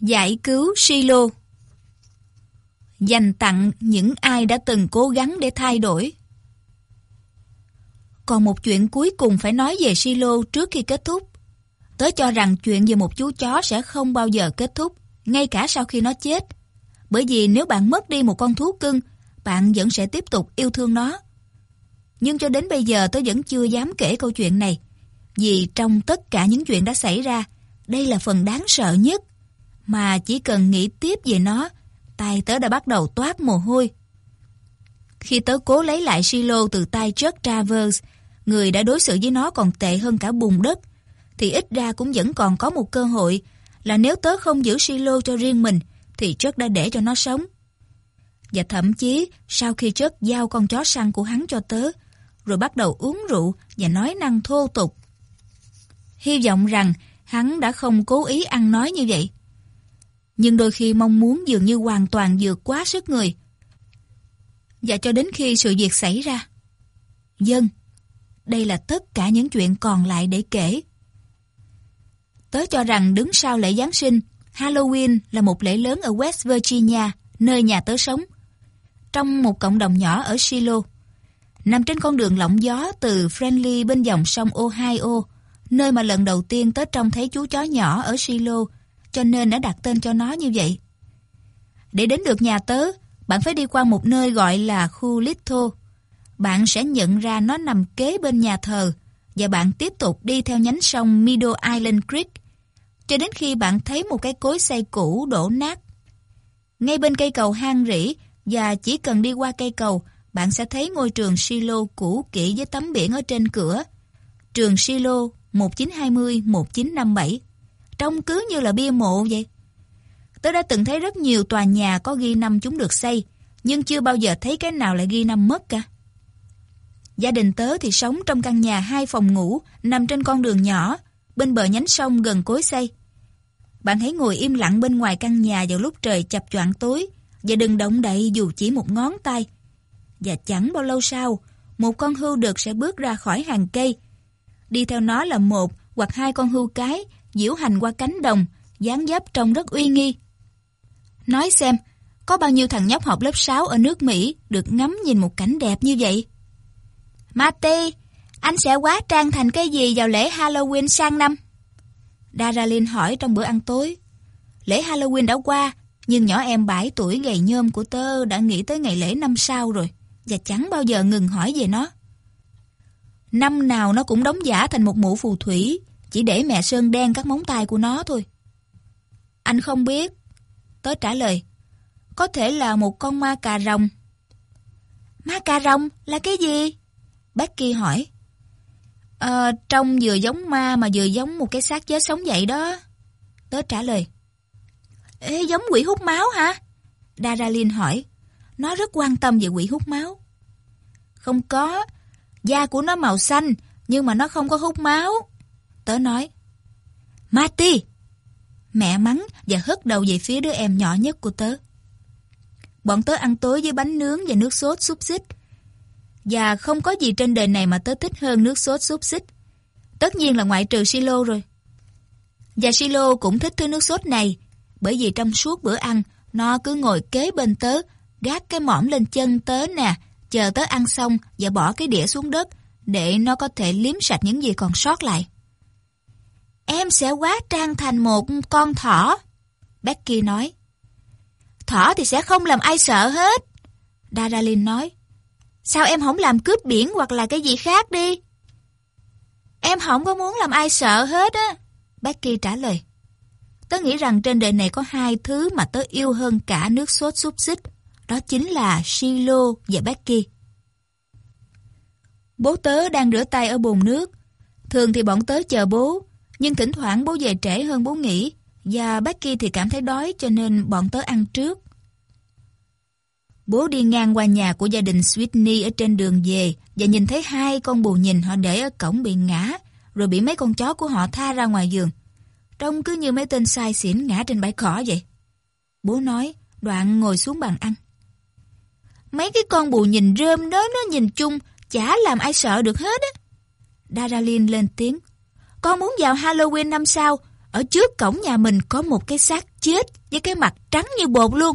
Giải cứu Silo Dành tặng những ai đã từng cố gắng để thay đổi. Còn một chuyện cuối cùng phải nói về Silo trước khi kết thúc. Tớ cho rằng chuyện về một chú chó sẽ không bao giờ kết thúc, ngay cả sau khi nó chết. Bởi vì nếu bạn mất đi một con thú cưng, bạn vẫn sẽ tiếp tục yêu thương nó. Nhưng cho đến bây giờ tớ vẫn chưa dám kể câu chuyện này. Vì trong tất cả những chuyện đã xảy ra, đây là phần đáng sợ nhất. Mà chỉ cần nghĩ tiếp về nó, tay tớ đã bắt đầu toát mồ hôi. Khi tớ cố lấy lại silo từ tay Chuck Travers, người đã đối xử với nó còn tệ hơn cả bùn đất, thì ít ra cũng vẫn còn có một cơ hội là nếu tớ không giữ silo cho riêng mình, thì Chuck đã để cho nó sống. Và thậm chí, sau khi Chuck giao con chó săn của hắn cho tớ, rồi bắt đầu uống rượu và nói năng thô tục. Hy vọng rằng hắn đã không cố ý ăn nói như vậy. Nhưng đôi khi mong muốn dường như hoàn toàn vượt quá sức người. Và cho đến khi sự việc xảy ra. Dân, đây là tất cả những chuyện còn lại để kể. Tớ cho rằng đứng sau lễ Giáng sinh, Halloween là một lễ lớn ở West Virginia, nơi nhà tớ sống. Trong một cộng đồng nhỏ ở Shiloh, nằm trên con đường lộng gió từ Friendly bên dòng sông Ohio, nơi mà lần đầu tiên tớ trông thấy chú chó nhỏ ở Shiloh, cho nên đã đặt tên cho nó như vậy. Để đến được nhà tớ, bạn phải đi qua một nơi gọi là khu Litho. Bạn sẽ nhận ra nó nằm kế bên nhà thờ và bạn tiếp tục đi theo nhánh sông Middle Island Creek cho đến khi bạn thấy một cái cối xây cũ đổ nát. Ngay bên cây cầu hang rỉ và chỉ cần đi qua cây cầu, bạn sẽ thấy ngôi trường silo cũ kỹ với tấm biển ở trên cửa. Trường silo 1920-1957. Trông cứ như là bia mộ vậy. Tớ đã từng thấy rất nhiều tòa nhà có ghi năm chúng được xây, nhưng chưa bao giờ thấy cái nào lại ghi năm mất cả. Gia đình tớ thì sống trong căn nhà hai phòng ngủ nằm trên con đường nhỏ, bên bờ nhánh sông gần cối xây. Bạn hãy ngồi im lặng bên ngoài căn nhà vào lúc trời chập choạng tối và đừng động đậy dù chỉ một ngón tay. Và chẳng bao lâu sau, một con hươu đực sẽ bước ra khỏi hàng cây. Đi theo nó là một hoặc hai con hươu cái diễu hành qua cánh đồng, dáng dấp trông rất uy nghi. Nói xem, có bao nhiêu thằng nhóc học lớp 6 ở nước Mỹ được ngắm nhìn một cảnh đẹp như vậy? Marty, anh sẽ quá trang thành cái gì vào lễ Halloween sang năm? Daralyn hỏi trong bữa ăn tối. Lễ Halloween đã qua, nhưng nhỏ em 7 tuổi gầy nhôm của tớ đã nghĩ tới ngày lễ năm sau rồi, và chẳng bao giờ ngừng hỏi về nó. Năm nào nó cũng đóng giả thành một mụ phù thủy, chỉ để mẹ Sơn đen các móng tay của nó thôi. Anh không biết. Tớ trả lời. Có thể là một con ma cà rồng. Ma cà rồng là cái gì? Becky hỏi. Ờ, trông vừa giống ma mà vừa giống một cái xác chết sống vậy đó. Tớ trả lời. Ê, giống quỷ hút máu hả? Daralyn hỏi. Nó rất quan tâm về quỷ hút máu. Không có. Da của nó màu xanh, nhưng mà nó không có hút máu. Tớ nói. Marty! Mẹ mắng và hất đầu về phía đứa em nhỏ nhất của tớ. Bọn tớ ăn tối với bánh nướng và nước sốt xúc xích. Và không có gì trên đời này mà tớ thích hơn nước sốt xúc xích. Tất nhiên là ngoại trừ silo rồi. Và silo cũng thích thứ nước sốt này, bởi vì trong suốt bữa ăn, nó cứ ngồi kế bên tớ, gác cái mỏm lên chân tớ nè, chờ tớ ăn xong và bỏ cái đĩa xuống đất, để nó có thể liếm sạch những gì còn sót lại. Em sẽ quá trang thành một con thỏ, Becky nói. Thỏ thì sẽ không làm ai sợ hết, Daralyn nói. Sao em không làm cướp biển hoặc là cái gì khác đi? Em không có muốn làm ai sợ hết á. Becky trả lời. Tớ nghĩ rằng trên đời này có hai thứ mà tớ yêu hơn cả nước sốt xúc xích. Đó chính là Silo và Becky. Bố tớ đang rửa tay ở bồn nước. Thường thì bọn tớ chờ bố, nhưng thỉnh thoảng bố về trễ hơn bố nghĩ, và Becky thì cảm thấy đói cho nên bọn tớ ăn trước. Bố đi ngang qua nhà của gia đình Sweetney ở trên đường về và nhìn thấy hai con bù nhìn họ để ở cổng bị ngã, rồi bị mấy con chó của họ tha ra ngoài giường. Trông cứ như mấy tên sai xỉn ngã trên bãi cỏ vậy. Bố nói, đoạn ngồi xuống bàn ăn. Mấy cái con bù nhìn rơm đó nó nhìn chung, chả làm ai sợ được hết á. Daralyn lên tiếng. Con muốn vào Halloween năm sau, ở trước cổng nhà mình có một cái xác chết với cái mặt trắng như bột luôn.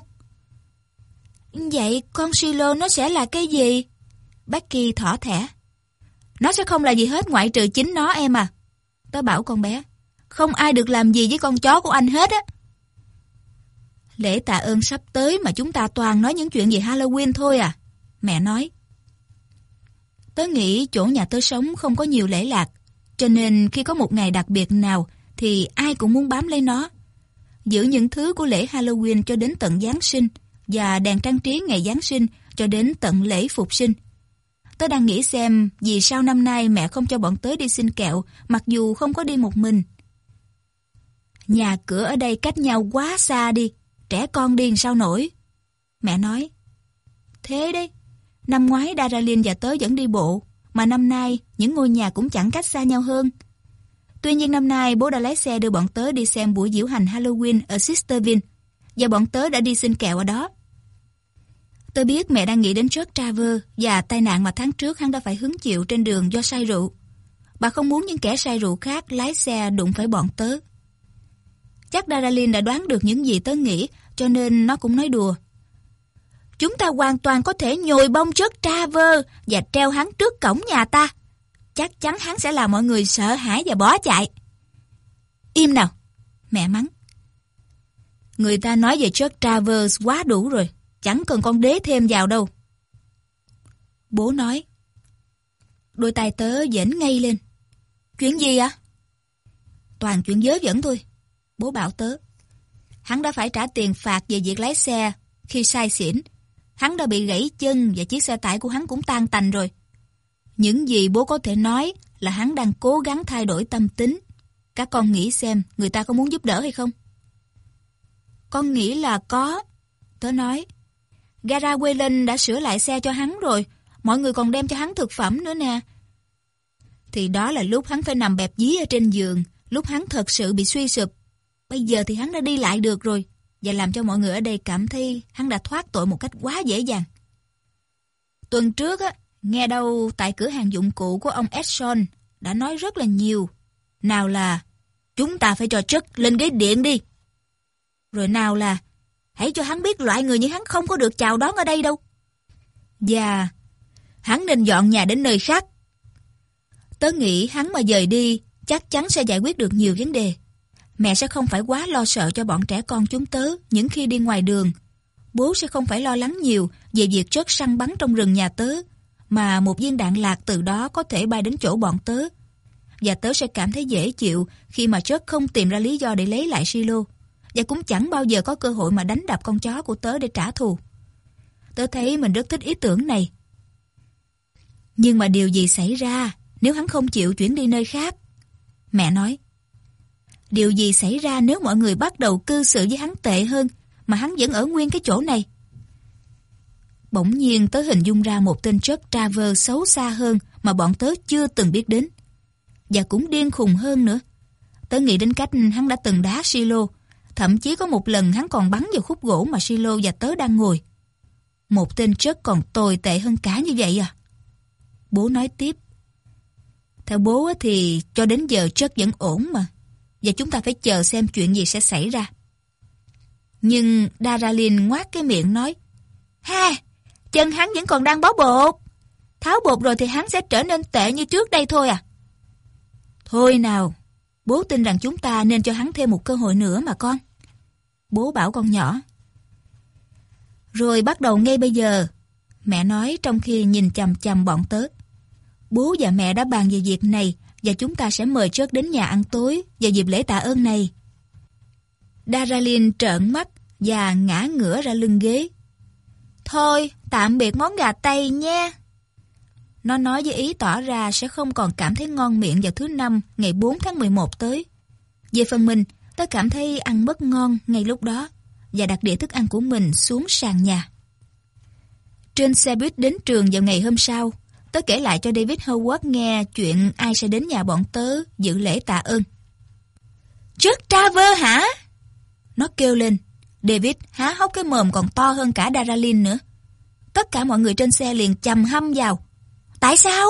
Vậy con silo nó sẽ là cái gì? Becky thỏ thẻ. Nó sẽ không là gì hết ngoại trừ chính nó em à. Tớ bảo con bé. Không ai được làm gì với con chó của anh hết á. Lễ tạ ơn sắp tới mà chúng ta toàn nói những chuyện về Halloween thôi à. Mẹ nói. Tớ nghĩ chỗ nhà tớ sống không có nhiều lễ lạc. Cho nên khi có một ngày đặc biệt nào thì ai cũng muốn bám lấy nó. Giữ những thứ của lễ Halloween cho đến tận Giáng sinh và đèn trang trí ngày Giáng sinh cho đến tận lễ Phục sinh. Tớ đang nghĩ xem vì sao năm nay mẹ không cho bọn tớ đi xin kẹo mặc dù không có đi một mình. Nhà cửa ở đây cách nhau quá xa đi, trẻ con điên sao nổi. Mẹ nói, thế đấy, năm ngoái Daralin và tớ vẫn đi bộ, mà năm nay, những ngôi nhà cũng chẳng cách xa nhau hơn. Tuy nhiên năm nay, bố đã lái xe đưa bọn tớ đi xem buổi diễu hành Halloween ở Sisterville và bọn tớ đã đi xin kẹo ở đó. Tớ biết mẹ đang nghĩ đến Chuck Traver và tai nạn mà tháng trước hắn đã phải hứng chịu trên đường do say rượu. Bà không muốn những kẻ say rượu khác lái xe đụng phải bọn tớ. Chắc Daralin đã đoán được những gì tớ nghĩ, cho nên nó cũng nói đùa. Chúng ta hoàn toàn có thể nhồi bông Chuck Traver và treo hắn trước cổng nhà ta. Chắc chắn hắn sẽ làm mọi người sợ hãi và bỏ chạy. Im nào, mẹ mắng. Người ta nói về Chuck Travers quá đủ rồi, chẳng cần con đế thêm vào đâu. Bố nói. Đôi tay tớ dễn ngay lên. Chuyện gì ạ? Toàn chuyện dớ dẫn thôi. Bố bảo tớ. Hắn đã phải trả tiền phạt về việc lái xe khi sai xỉn. Hắn đã bị gãy chân và chiếc xe tải của hắn cũng tan tành rồi. Những gì bố có thể nói là hắn đang cố gắng thay đổi tâm tính. Các con nghĩ xem, người ta có muốn giúp đỡ hay không? Con nghĩ là có. Tớ nói. Gara Wayland đã sửa lại xe cho hắn rồi. Mọi người còn đem cho hắn thực phẩm nữa nè. Thì đó là lúc hắn phải nằm bẹp dí ở trên giường. Lúc hắn thật sự bị suy sụp. Bây giờ thì hắn đã đi lại được rồi. Và làm cho mọi người ở đây cảm thấy hắn đã thoát tội một cách quá dễ dàng. Tuần trước á, nghe đâu tại cửa hàng dụng cụ của ông Edson đã nói rất là nhiều. Nào là, chúng ta phải cho chất lên ghế điện đi. Rồi nào là, hãy cho hắn biết loại người như hắn không có được chào đón ở đây đâu. Và hắn nên dọn nhà đến nơi khác. Tớ nghĩ hắn mà dời đi, chắc chắn sẽ giải quyết được nhiều vấn đề. Mẹ sẽ không phải quá lo sợ cho bọn trẻ con chúng tớ những khi đi ngoài đường. Bố sẽ không phải lo lắng nhiều về việc chớt săn bắn trong rừng nhà tớ, mà một viên đạn lạc từ đó có thể bay đến chỗ bọn tớ. Và tớ sẽ cảm thấy dễ chịu khi mà chớt không tìm ra lý do để lấy lại silo và cũng chẳng bao giờ có cơ hội mà đánh đập con chó của tớ để trả thù. Tớ thấy mình rất thích ý tưởng này. Nhưng mà điều gì xảy ra nếu hắn không chịu chuyển đi nơi khác? Mẹ nói. Điều gì xảy ra nếu mọi người bắt đầu cư xử với hắn tệ hơn mà hắn vẫn ở nguyên cái chỗ này? Bỗng nhiên tớ hình dung ra một tên chất Traver xấu xa hơn mà bọn tớ chưa từng biết đến. Và cũng điên khùng hơn nữa. Tớ nghĩ đến cách hắn đã từng đá silo Thậm chí có một lần hắn còn bắn vào khúc gỗ mà Silo và tớ đang ngồi. Một tên chất còn tồi tệ hơn cả như vậy à? Bố nói tiếp. Theo bố thì cho đến giờ chất vẫn ổn mà. Và chúng ta phải chờ xem chuyện gì sẽ xảy ra. Nhưng Daralin ngoát cái miệng nói. Ha! Chân hắn vẫn còn đang bó bột. Tháo bột rồi thì hắn sẽ trở nên tệ như trước đây thôi à. Thôi nào, Bố tin rằng chúng ta nên cho hắn thêm một cơ hội nữa mà con. Bố bảo con nhỏ. Rồi bắt đầu ngay bây giờ. Mẹ nói trong khi nhìn chầm chầm bọn tớ. Bố và mẹ đã bàn về việc này và chúng ta sẽ mời Trớt đến nhà ăn tối vào dịp lễ tạ ơn này. Daralin trợn mắt và ngã ngửa ra lưng ghế. Thôi, tạm biệt món gà Tây nha. Nó nói với ý tỏ ra sẽ không còn cảm thấy ngon miệng vào thứ năm ngày 4 tháng 11 tới. Về phần mình, tôi cảm thấy ăn mất ngon ngay lúc đó và đặt đĩa thức ăn của mình xuống sàn nhà. Trên xe buýt đến trường vào ngày hôm sau, tớ kể lại cho David Howard nghe chuyện ai sẽ đến nhà bọn tớ dự lễ tạ ơn. Chuck Traver hả? Nó kêu lên. David há hốc cái mồm còn to hơn cả Daralin nữa. Tất cả mọi người trên xe liền chầm hâm vào. Tại sao?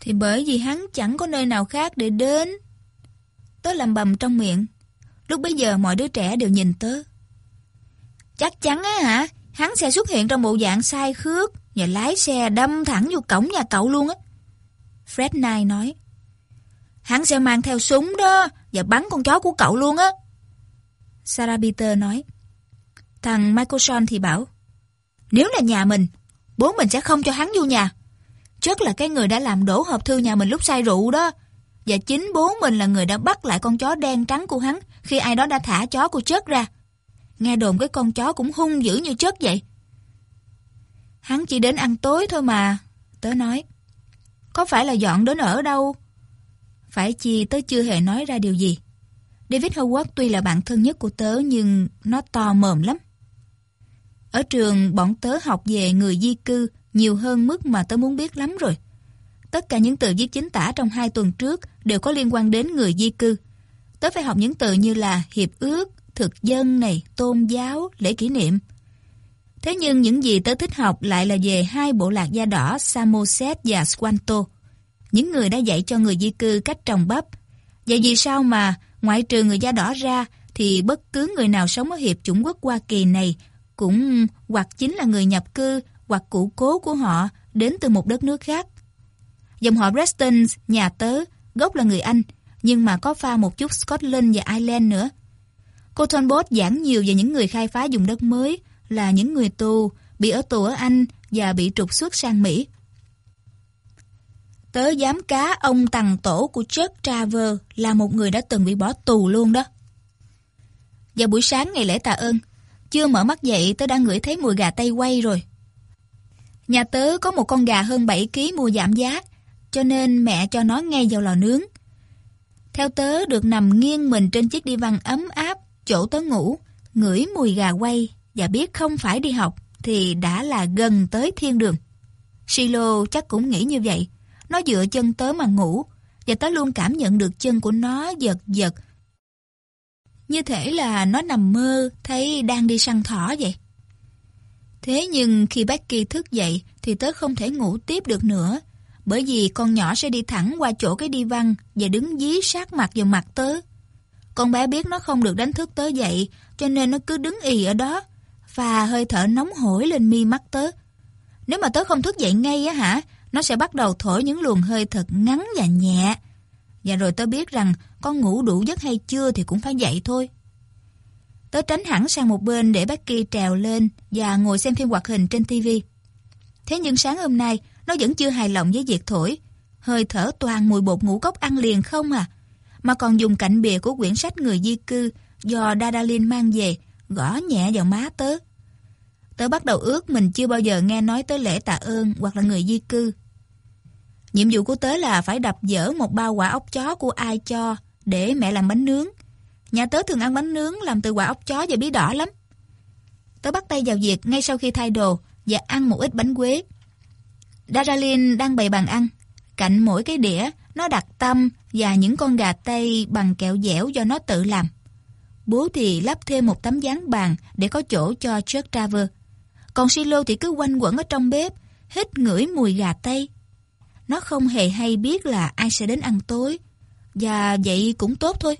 Thì bởi vì hắn chẳng có nơi nào khác để đến. Tớ làm bầm trong miệng. Lúc bấy giờ mọi đứa trẻ đều nhìn tớ. Chắc chắn á hả? Hắn sẽ xuất hiện trong bộ dạng sai khước và lái xe đâm thẳng vô cổng nhà cậu luôn á. Fred Knight nói. Hắn sẽ mang theo súng đó và bắn con chó của cậu luôn á. Sarah Peter nói. Thằng Michael Sean thì bảo. Nếu là nhà mình, bố mình sẽ không cho hắn vô nhà. Chất là cái người đã làm đổ hộp thư nhà mình lúc say rượu đó. Và chính bố mình là người đã bắt lại con chó đen trắng của hắn khi ai đó đã thả chó của chất ra. Nghe đồn cái con chó cũng hung dữ như chất vậy. Hắn chỉ đến ăn tối thôi mà, tớ nói. Có phải là dọn đến ở đâu? Phải chi tớ chưa hề nói ra điều gì. David Howard tuy là bạn thân nhất của tớ nhưng nó to mồm lắm. Ở trường bọn tớ học về người di cư nhiều hơn mức mà tớ muốn biết lắm rồi. Tất cả những từ viết chính tả trong hai tuần trước đều có liên quan đến người di cư. Tớ phải học những từ như là hiệp ước, thực dân này, tôn giáo, lễ kỷ niệm. Thế nhưng những gì tớ thích học lại là về hai bộ lạc da đỏ Samoset và Squanto. Những người đã dạy cho người di cư cách trồng bắp. Vậy vì sao mà ngoại trừ người da đỏ ra thì bất cứ người nào sống ở hiệp chủng quốc Hoa Kỳ này cũng hoặc chính là người nhập cư hoặc cụ cố của họ đến từ một đất nước khác. Dòng họ Preston, nhà tớ, gốc là người Anh, nhưng mà có pha một chút Scotland và Ireland nữa. Cô Thornbot giảng nhiều về những người khai phá dùng đất mới là những người tù, bị ở tù ở Anh và bị trục xuất sang Mỹ. Tớ giám cá ông Tằng tổ của Chuck Traver là một người đã từng bị bỏ tù luôn đó. Vào buổi sáng ngày lễ tạ ơn, chưa mở mắt dậy tớ đã ngửi thấy mùi gà tây quay rồi. Nhà tớ có một con gà hơn 7 kg mua giảm giá, cho nên mẹ cho nó ngay vào lò nướng. Theo tớ được nằm nghiêng mình trên chiếc đi văn ấm áp, chỗ tớ ngủ, ngửi mùi gà quay và biết không phải đi học thì đã là gần tới thiên đường. Silo chắc cũng nghĩ như vậy. Nó dựa chân tớ mà ngủ và tớ luôn cảm nhận được chân của nó giật giật. Như thể là nó nằm mơ thấy đang đi săn thỏ vậy. Thế nhưng khi Becky thức dậy thì tớ không thể ngủ tiếp được nữa, bởi vì con nhỏ sẽ đi thẳng qua chỗ cái đi văn và đứng dí sát mặt vào mặt tớ. Con bé biết nó không được đánh thức tớ dậy, cho nên nó cứ đứng ì ở đó và hơi thở nóng hổi lên mi mắt tớ. Nếu mà tớ không thức dậy ngay á hả, nó sẽ bắt đầu thổi những luồng hơi thật ngắn và nhẹ. Và rồi tớ biết rằng con ngủ đủ giấc hay chưa thì cũng phải dậy thôi. Tớ tránh hẳn sang một bên để Becky trèo lên và ngồi xem phim hoạt hình trên TV. Thế nhưng sáng hôm nay, nó vẫn chưa hài lòng với việc thổi. Hơi thở toàn mùi bột ngũ cốc ăn liền không à. Mà còn dùng cạnh bìa của quyển sách người di cư do Dadalin mang về, gõ nhẹ vào má tớ. Tớ bắt đầu ước mình chưa bao giờ nghe nói tới lễ tạ ơn hoặc là người di cư. Nhiệm vụ của tớ là phải đập dở một bao quả ốc chó của ai cho để mẹ làm bánh nướng. Nhà tớ thường ăn bánh nướng làm từ quả ốc chó và bí đỏ lắm. Tớ bắt tay vào việc ngay sau khi thay đồ và ăn một ít bánh quế. Daralin đang bày bàn ăn. Cạnh mỗi cái đĩa, nó đặt tâm và những con gà tây bằng kẹo dẻo do nó tự làm. Bố thì lắp thêm một tấm dáng bàn để có chỗ cho Chuck Traver. Còn Silo thì cứ quanh quẩn ở trong bếp, hít ngửi mùi gà tây. Nó không hề hay biết là ai sẽ đến ăn tối. Và vậy cũng tốt thôi.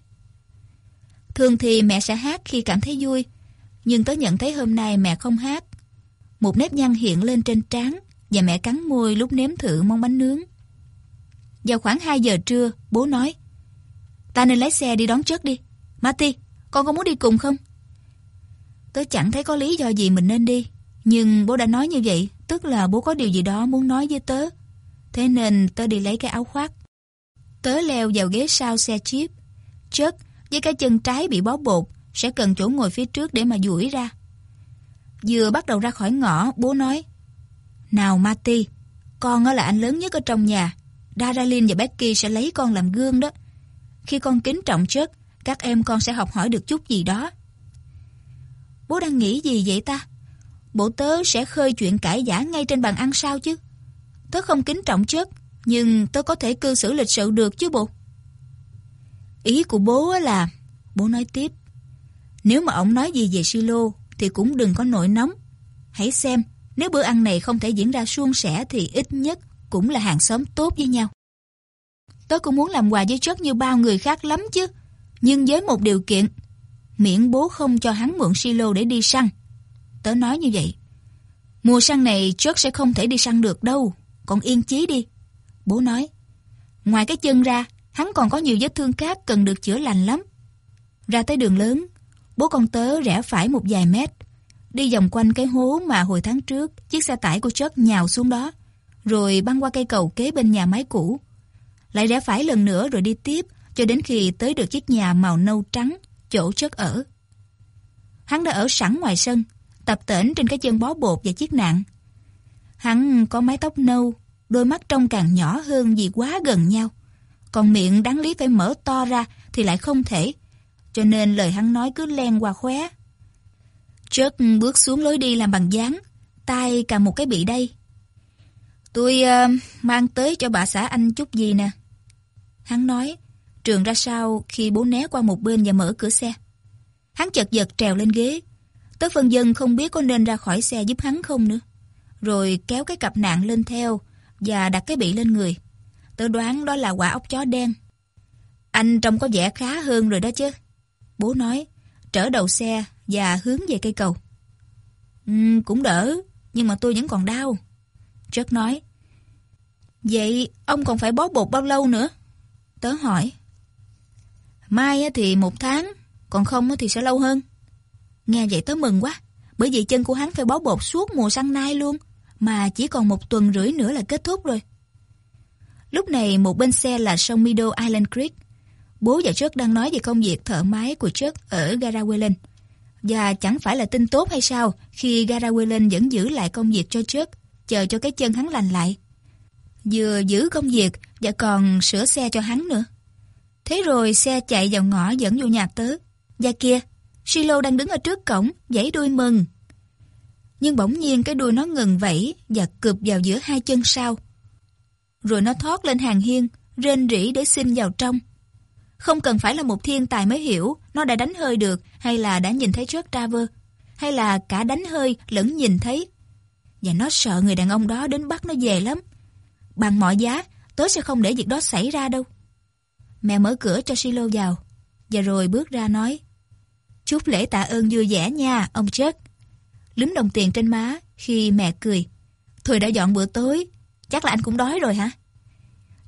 Thường thì mẹ sẽ hát khi cảm thấy vui. Nhưng tớ nhận thấy hôm nay mẹ không hát. Một nếp nhăn hiện lên trên trán và mẹ cắn môi lúc nếm thử món bánh nướng. Vào khoảng 2 giờ trưa, bố nói Ta nên lái xe đi đón chất đi. Marty, con có muốn đi cùng không? Tớ chẳng thấy có lý do gì mình nên đi. Nhưng bố đã nói như vậy, tức là bố có điều gì đó muốn nói với tớ. Thế nên tớ đi lấy cái áo khoác. Tớ leo vào ghế sau xe chip. Chất với cái chân trái bị bó bột sẽ cần chỗ ngồi phía trước để mà duỗi ra. Vừa bắt đầu ra khỏi ngõ, bố nói Nào mati con là anh lớn nhất ở trong nhà. Daralyn và Becky sẽ lấy con làm gương đó. Khi con kính trọng chất, các em con sẽ học hỏi được chút gì đó. Bố đang nghĩ gì vậy ta? Bộ tớ sẽ khơi chuyện cãi giả ngay trên bàn ăn sao chứ? Tớ không kính trọng chất, nhưng tớ có thể cư xử lịch sự được chứ bộ. Ý của bố là, bố nói tiếp, nếu mà ông nói gì về silo thì cũng đừng có nổi nóng. Hãy xem, nếu bữa ăn này không thể diễn ra suôn sẻ thì ít nhất cũng là hàng xóm tốt với nhau. Tớ cũng muốn làm quà với chất như bao người khác lắm chứ. Nhưng với một điều kiện, miễn bố không cho hắn mượn silo để đi săn. Tớ nói như vậy. Mùa săn này Chuck sẽ không thể đi săn được đâu, còn yên chí đi. Bố nói, ngoài cái chân ra, hắn còn có nhiều vết thương khác cần được chữa lành lắm. Ra tới đường lớn, bố con tớ rẽ phải một vài mét, đi vòng quanh cái hố mà hồi tháng trước chiếc xe tải của Chuck nhào xuống đó, rồi băng qua cây cầu kế bên nhà máy cũ. Lại rẽ phải lần nữa rồi đi tiếp cho đến khi tới được chiếc nhà màu nâu trắng, chỗ chất ở. Hắn đã ở sẵn ngoài sân, tập tễnh trên cái chân bó bột và chiếc nạn. Hắn có mái tóc nâu, đôi mắt trông càng nhỏ hơn vì quá gần nhau. Còn miệng đáng lý phải mở to ra thì lại không thể, cho nên lời hắn nói cứ len qua khóe. Chuck bước xuống lối đi làm bằng dáng, tay cầm một cái bị đây. Tôi uh, mang tới cho bà xã anh chút gì nè. Hắn nói, trường ra sau khi bố né qua một bên và mở cửa xe. Hắn chật vật trèo lên ghế. Tất phân dân không biết có nên ra khỏi xe giúp hắn không nữa. Rồi kéo cái cặp nạn lên theo và đặt cái bị lên người. Tớ đoán đó là quả ốc chó đen. Anh trông có vẻ khá hơn rồi đó chứ. Bố nói, trở đầu xe và hướng về cây cầu. Um, cũng đỡ, nhưng mà tôi vẫn còn đau. Chuck nói, Vậy ông còn phải bó bột bao lâu nữa? Tớ hỏi. Mai thì một tháng, còn không thì sẽ lâu hơn. Nghe vậy tớ mừng quá, bởi vì chân của hắn phải bó bột suốt mùa săn nai luôn, mà chỉ còn một tuần rưỡi nữa là kết thúc rồi. Lúc này một bên xe là sông Meadow Island Creek. Bố và Chuck đang nói về công việc thợ máy của Chuck ở gara Whelan. Và chẳng phải là tin tốt hay sao khi gara Whelan vẫn giữ lại công việc cho Chuck, chờ cho cái chân hắn lành lại. Vừa giữ công việc và còn sửa xe cho hắn nữa. Thế rồi xe chạy vào ngõ dẫn vô nhà tớ. Và kia, Silo đang đứng ở trước cổng, giãy đuôi mừng. Nhưng bỗng nhiên cái đuôi nó ngừng vẫy và cụp vào giữa hai chân sau. Rồi nó thoát lên hàng hiên, rên rỉ để xin vào trong. Không cần phải là một thiên tài mới hiểu nó đã đánh hơi được hay là đã nhìn thấy Jack Traver hay là cả đánh hơi lẫn nhìn thấy. Và nó sợ người đàn ông đó đến bắt nó về lắm. Bằng mọi giá, tớ sẽ không để việc đó xảy ra đâu. Mẹ mở cửa cho Silo vào và rồi bước ra nói Chúc lễ tạ ơn vui vẻ nha, ông Jack. Lúm đồng tiền trên má khi mẹ cười. Thôi đã dọn bữa tối, chắc là anh cũng đói rồi hả?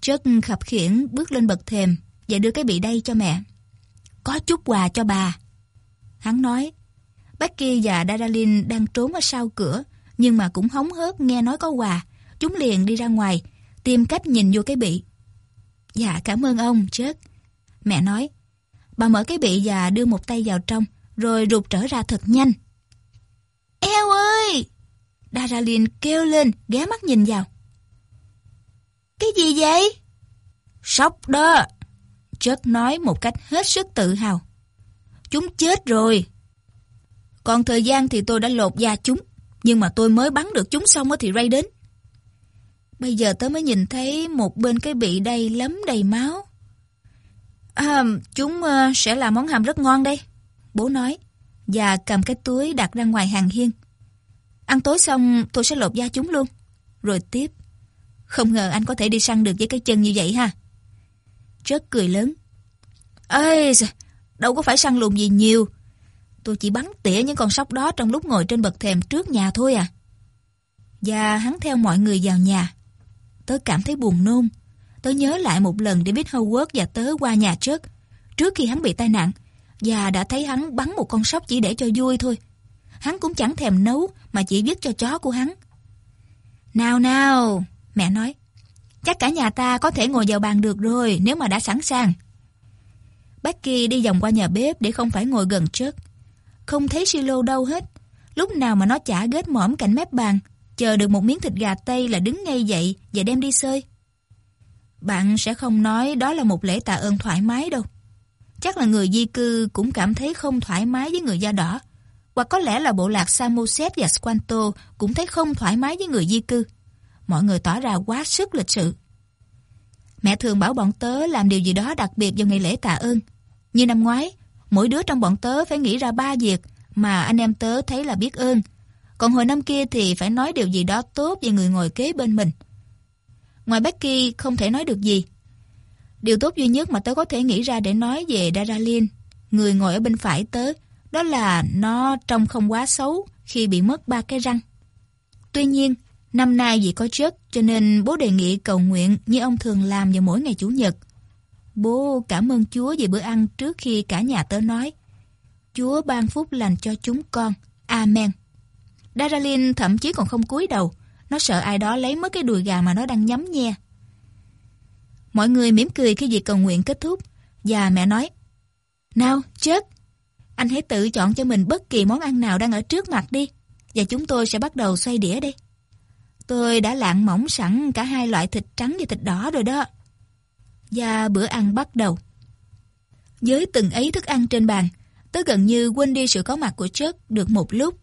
Jack khập khiển bước lên bậc thềm và đưa cái bị đây cho mẹ. Có chút quà cho bà. Hắn nói, Becky và Daralin đang trốn ở sau cửa, nhưng mà cũng hóng hớt nghe nói có quà. Chúng liền đi ra ngoài, tìm cách nhìn vô cái bị. Dạ, cảm ơn ông, chết. Mẹ nói, bà mở cái bị và đưa một tay vào trong, rồi rụt trở ra thật nhanh. Eo ơi! Daralyn kêu lên, ghé mắt nhìn vào. Cái gì vậy? Sóc đó! Chuck nói một cách hết sức tự hào. Chúng chết rồi. Còn thời gian thì tôi đã lột da chúng. Nhưng mà tôi mới bắn được chúng xong thì Ray đến. Bây giờ tớ mới nhìn thấy một bên cái bị đây lấm đầy máu. À, chúng uh, sẽ là món hầm rất ngon đây. Bố nói. Và cầm cái túi đặt ra ngoài hàng hiên. Ăn tối xong tôi sẽ lột da chúng luôn. Rồi tiếp. Không ngờ anh có thể đi săn được với cái chân như vậy ha. Rất cười lớn. Ê, đâu có phải săn lùng gì nhiều. Tôi chỉ bắn tỉa những con sóc đó trong lúc ngồi trên bậc thềm trước nhà thôi à. Và hắn theo mọi người vào nhà. Tớ cảm thấy buồn nôn. Tớ nhớ lại một lần David Howard và tớ qua nhà trước, trước khi hắn bị tai nạn, và đã thấy hắn bắn một con sóc chỉ để cho vui thôi. Hắn cũng chẳng thèm nấu mà chỉ vứt cho chó của hắn. Nào nào, mẹ nói, chắc cả nhà ta có thể ngồi vào bàn được rồi nếu mà đã sẵn sàng. Becky đi vòng qua nhà bếp để không phải ngồi gần trước. Không thấy silo đâu hết. Lúc nào mà nó chả ghét mõm cạnh mép bàn, chờ được một miếng thịt gà Tây là đứng ngay dậy và đem đi xơi. Bạn sẽ không nói đó là một lễ tạ ơn thoải mái đâu. Chắc là người di cư cũng cảm thấy không thoải mái với người da đỏ. Hoặc có lẽ là bộ lạc Samoset và Squanto cũng thấy không thoải mái với người di cư. Mọi người tỏ ra quá sức lịch sự. Mẹ thường bảo bọn tớ làm điều gì đó đặc biệt vào ngày lễ tạ ơn. Như năm ngoái, mỗi đứa trong bọn tớ phải nghĩ ra ba việc mà anh em tớ thấy là biết ơn. Còn hồi năm kia thì phải nói điều gì đó tốt về người ngồi kế bên mình. Ngoài Becky không thể nói được gì. Điều tốt duy nhất mà tớ có thể nghĩ ra để nói về Daralin, người ngồi ở bên phải tớ, đó là nó trông không quá xấu khi bị mất ba cái răng. Tuy nhiên, năm nay vì có chất cho nên bố đề nghị cầu nguyện như ông thường làm vào mỗi ngày Chủ nhật. Bố cảm ơn Chúa về bữa ăn trước khi cả nhà tớ nói. Chúa ban phúc lành cho chúng con. Amen. Daralin thậm chí còn không cúi đầu. Nó sợ ai đó lấy mất cái đùi gà mà nó đang nhắm nhe. Mọi người mỉm cười khi việc cầu nguyện kết thúc. Và mẹ nói, Nào, chết! Anh hãy tự chọn cho mình bất kỳ món ăn nào đang ở trước mặt đi. Và chúng tôi sẽ bắt đầu xoay đĩa đi. Tôi đã lạng mỏng sẵn cả hai loại thịt trắng và thịt đỏ rồi đó. Và bữa ăn bắt đầu. Với từng ấy thức ăn trên bàn, tớ gần như quên đi sự có mặt của chất được một lúc.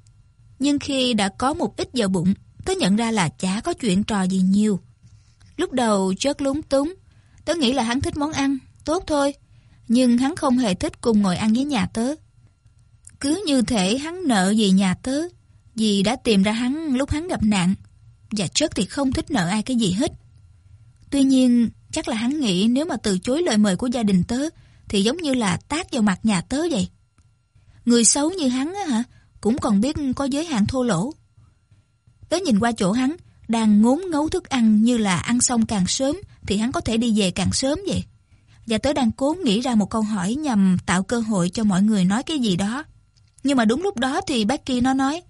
Nhưng khi đã có một ít vào bụng, tớ nhận ra là chả có chuyện trò gì nhiều. Lúc đầu chất lúng túng, tớ nghĩ là hắn thích món ăn, tốt thôi. Nhưng hắn không hề thích cùng ngồi ăn với nhà tớ. Cứ như thể hắn nợ gì nhà tớ, vì đã tìm ra hắn lúc hắn gặp nạn. Và chất thì không thích nợ ai cái gì hết. Tuy nhiên, chắc là hắn nghĩ nếu mà từ chối lời mời của gia đình tớ, thì giống như là tác vào mặt nhà tớ vậy. Người xấu như hắn á hả, cũng còn biết có giới hạn thô lỗ. Tớ nhìn qua chỗ hắn, đang ngốn ngấu thức ăn như là ăn xong càng sớm thì hắn có thể đi về càng sớm vậy. Và tớ đang cố nghĩ ra một câu hỏi nhằm tạo cơ hội cho mọi người nói cái gì đó. Nhưng mà đúng lúc đó thì Becky nó nói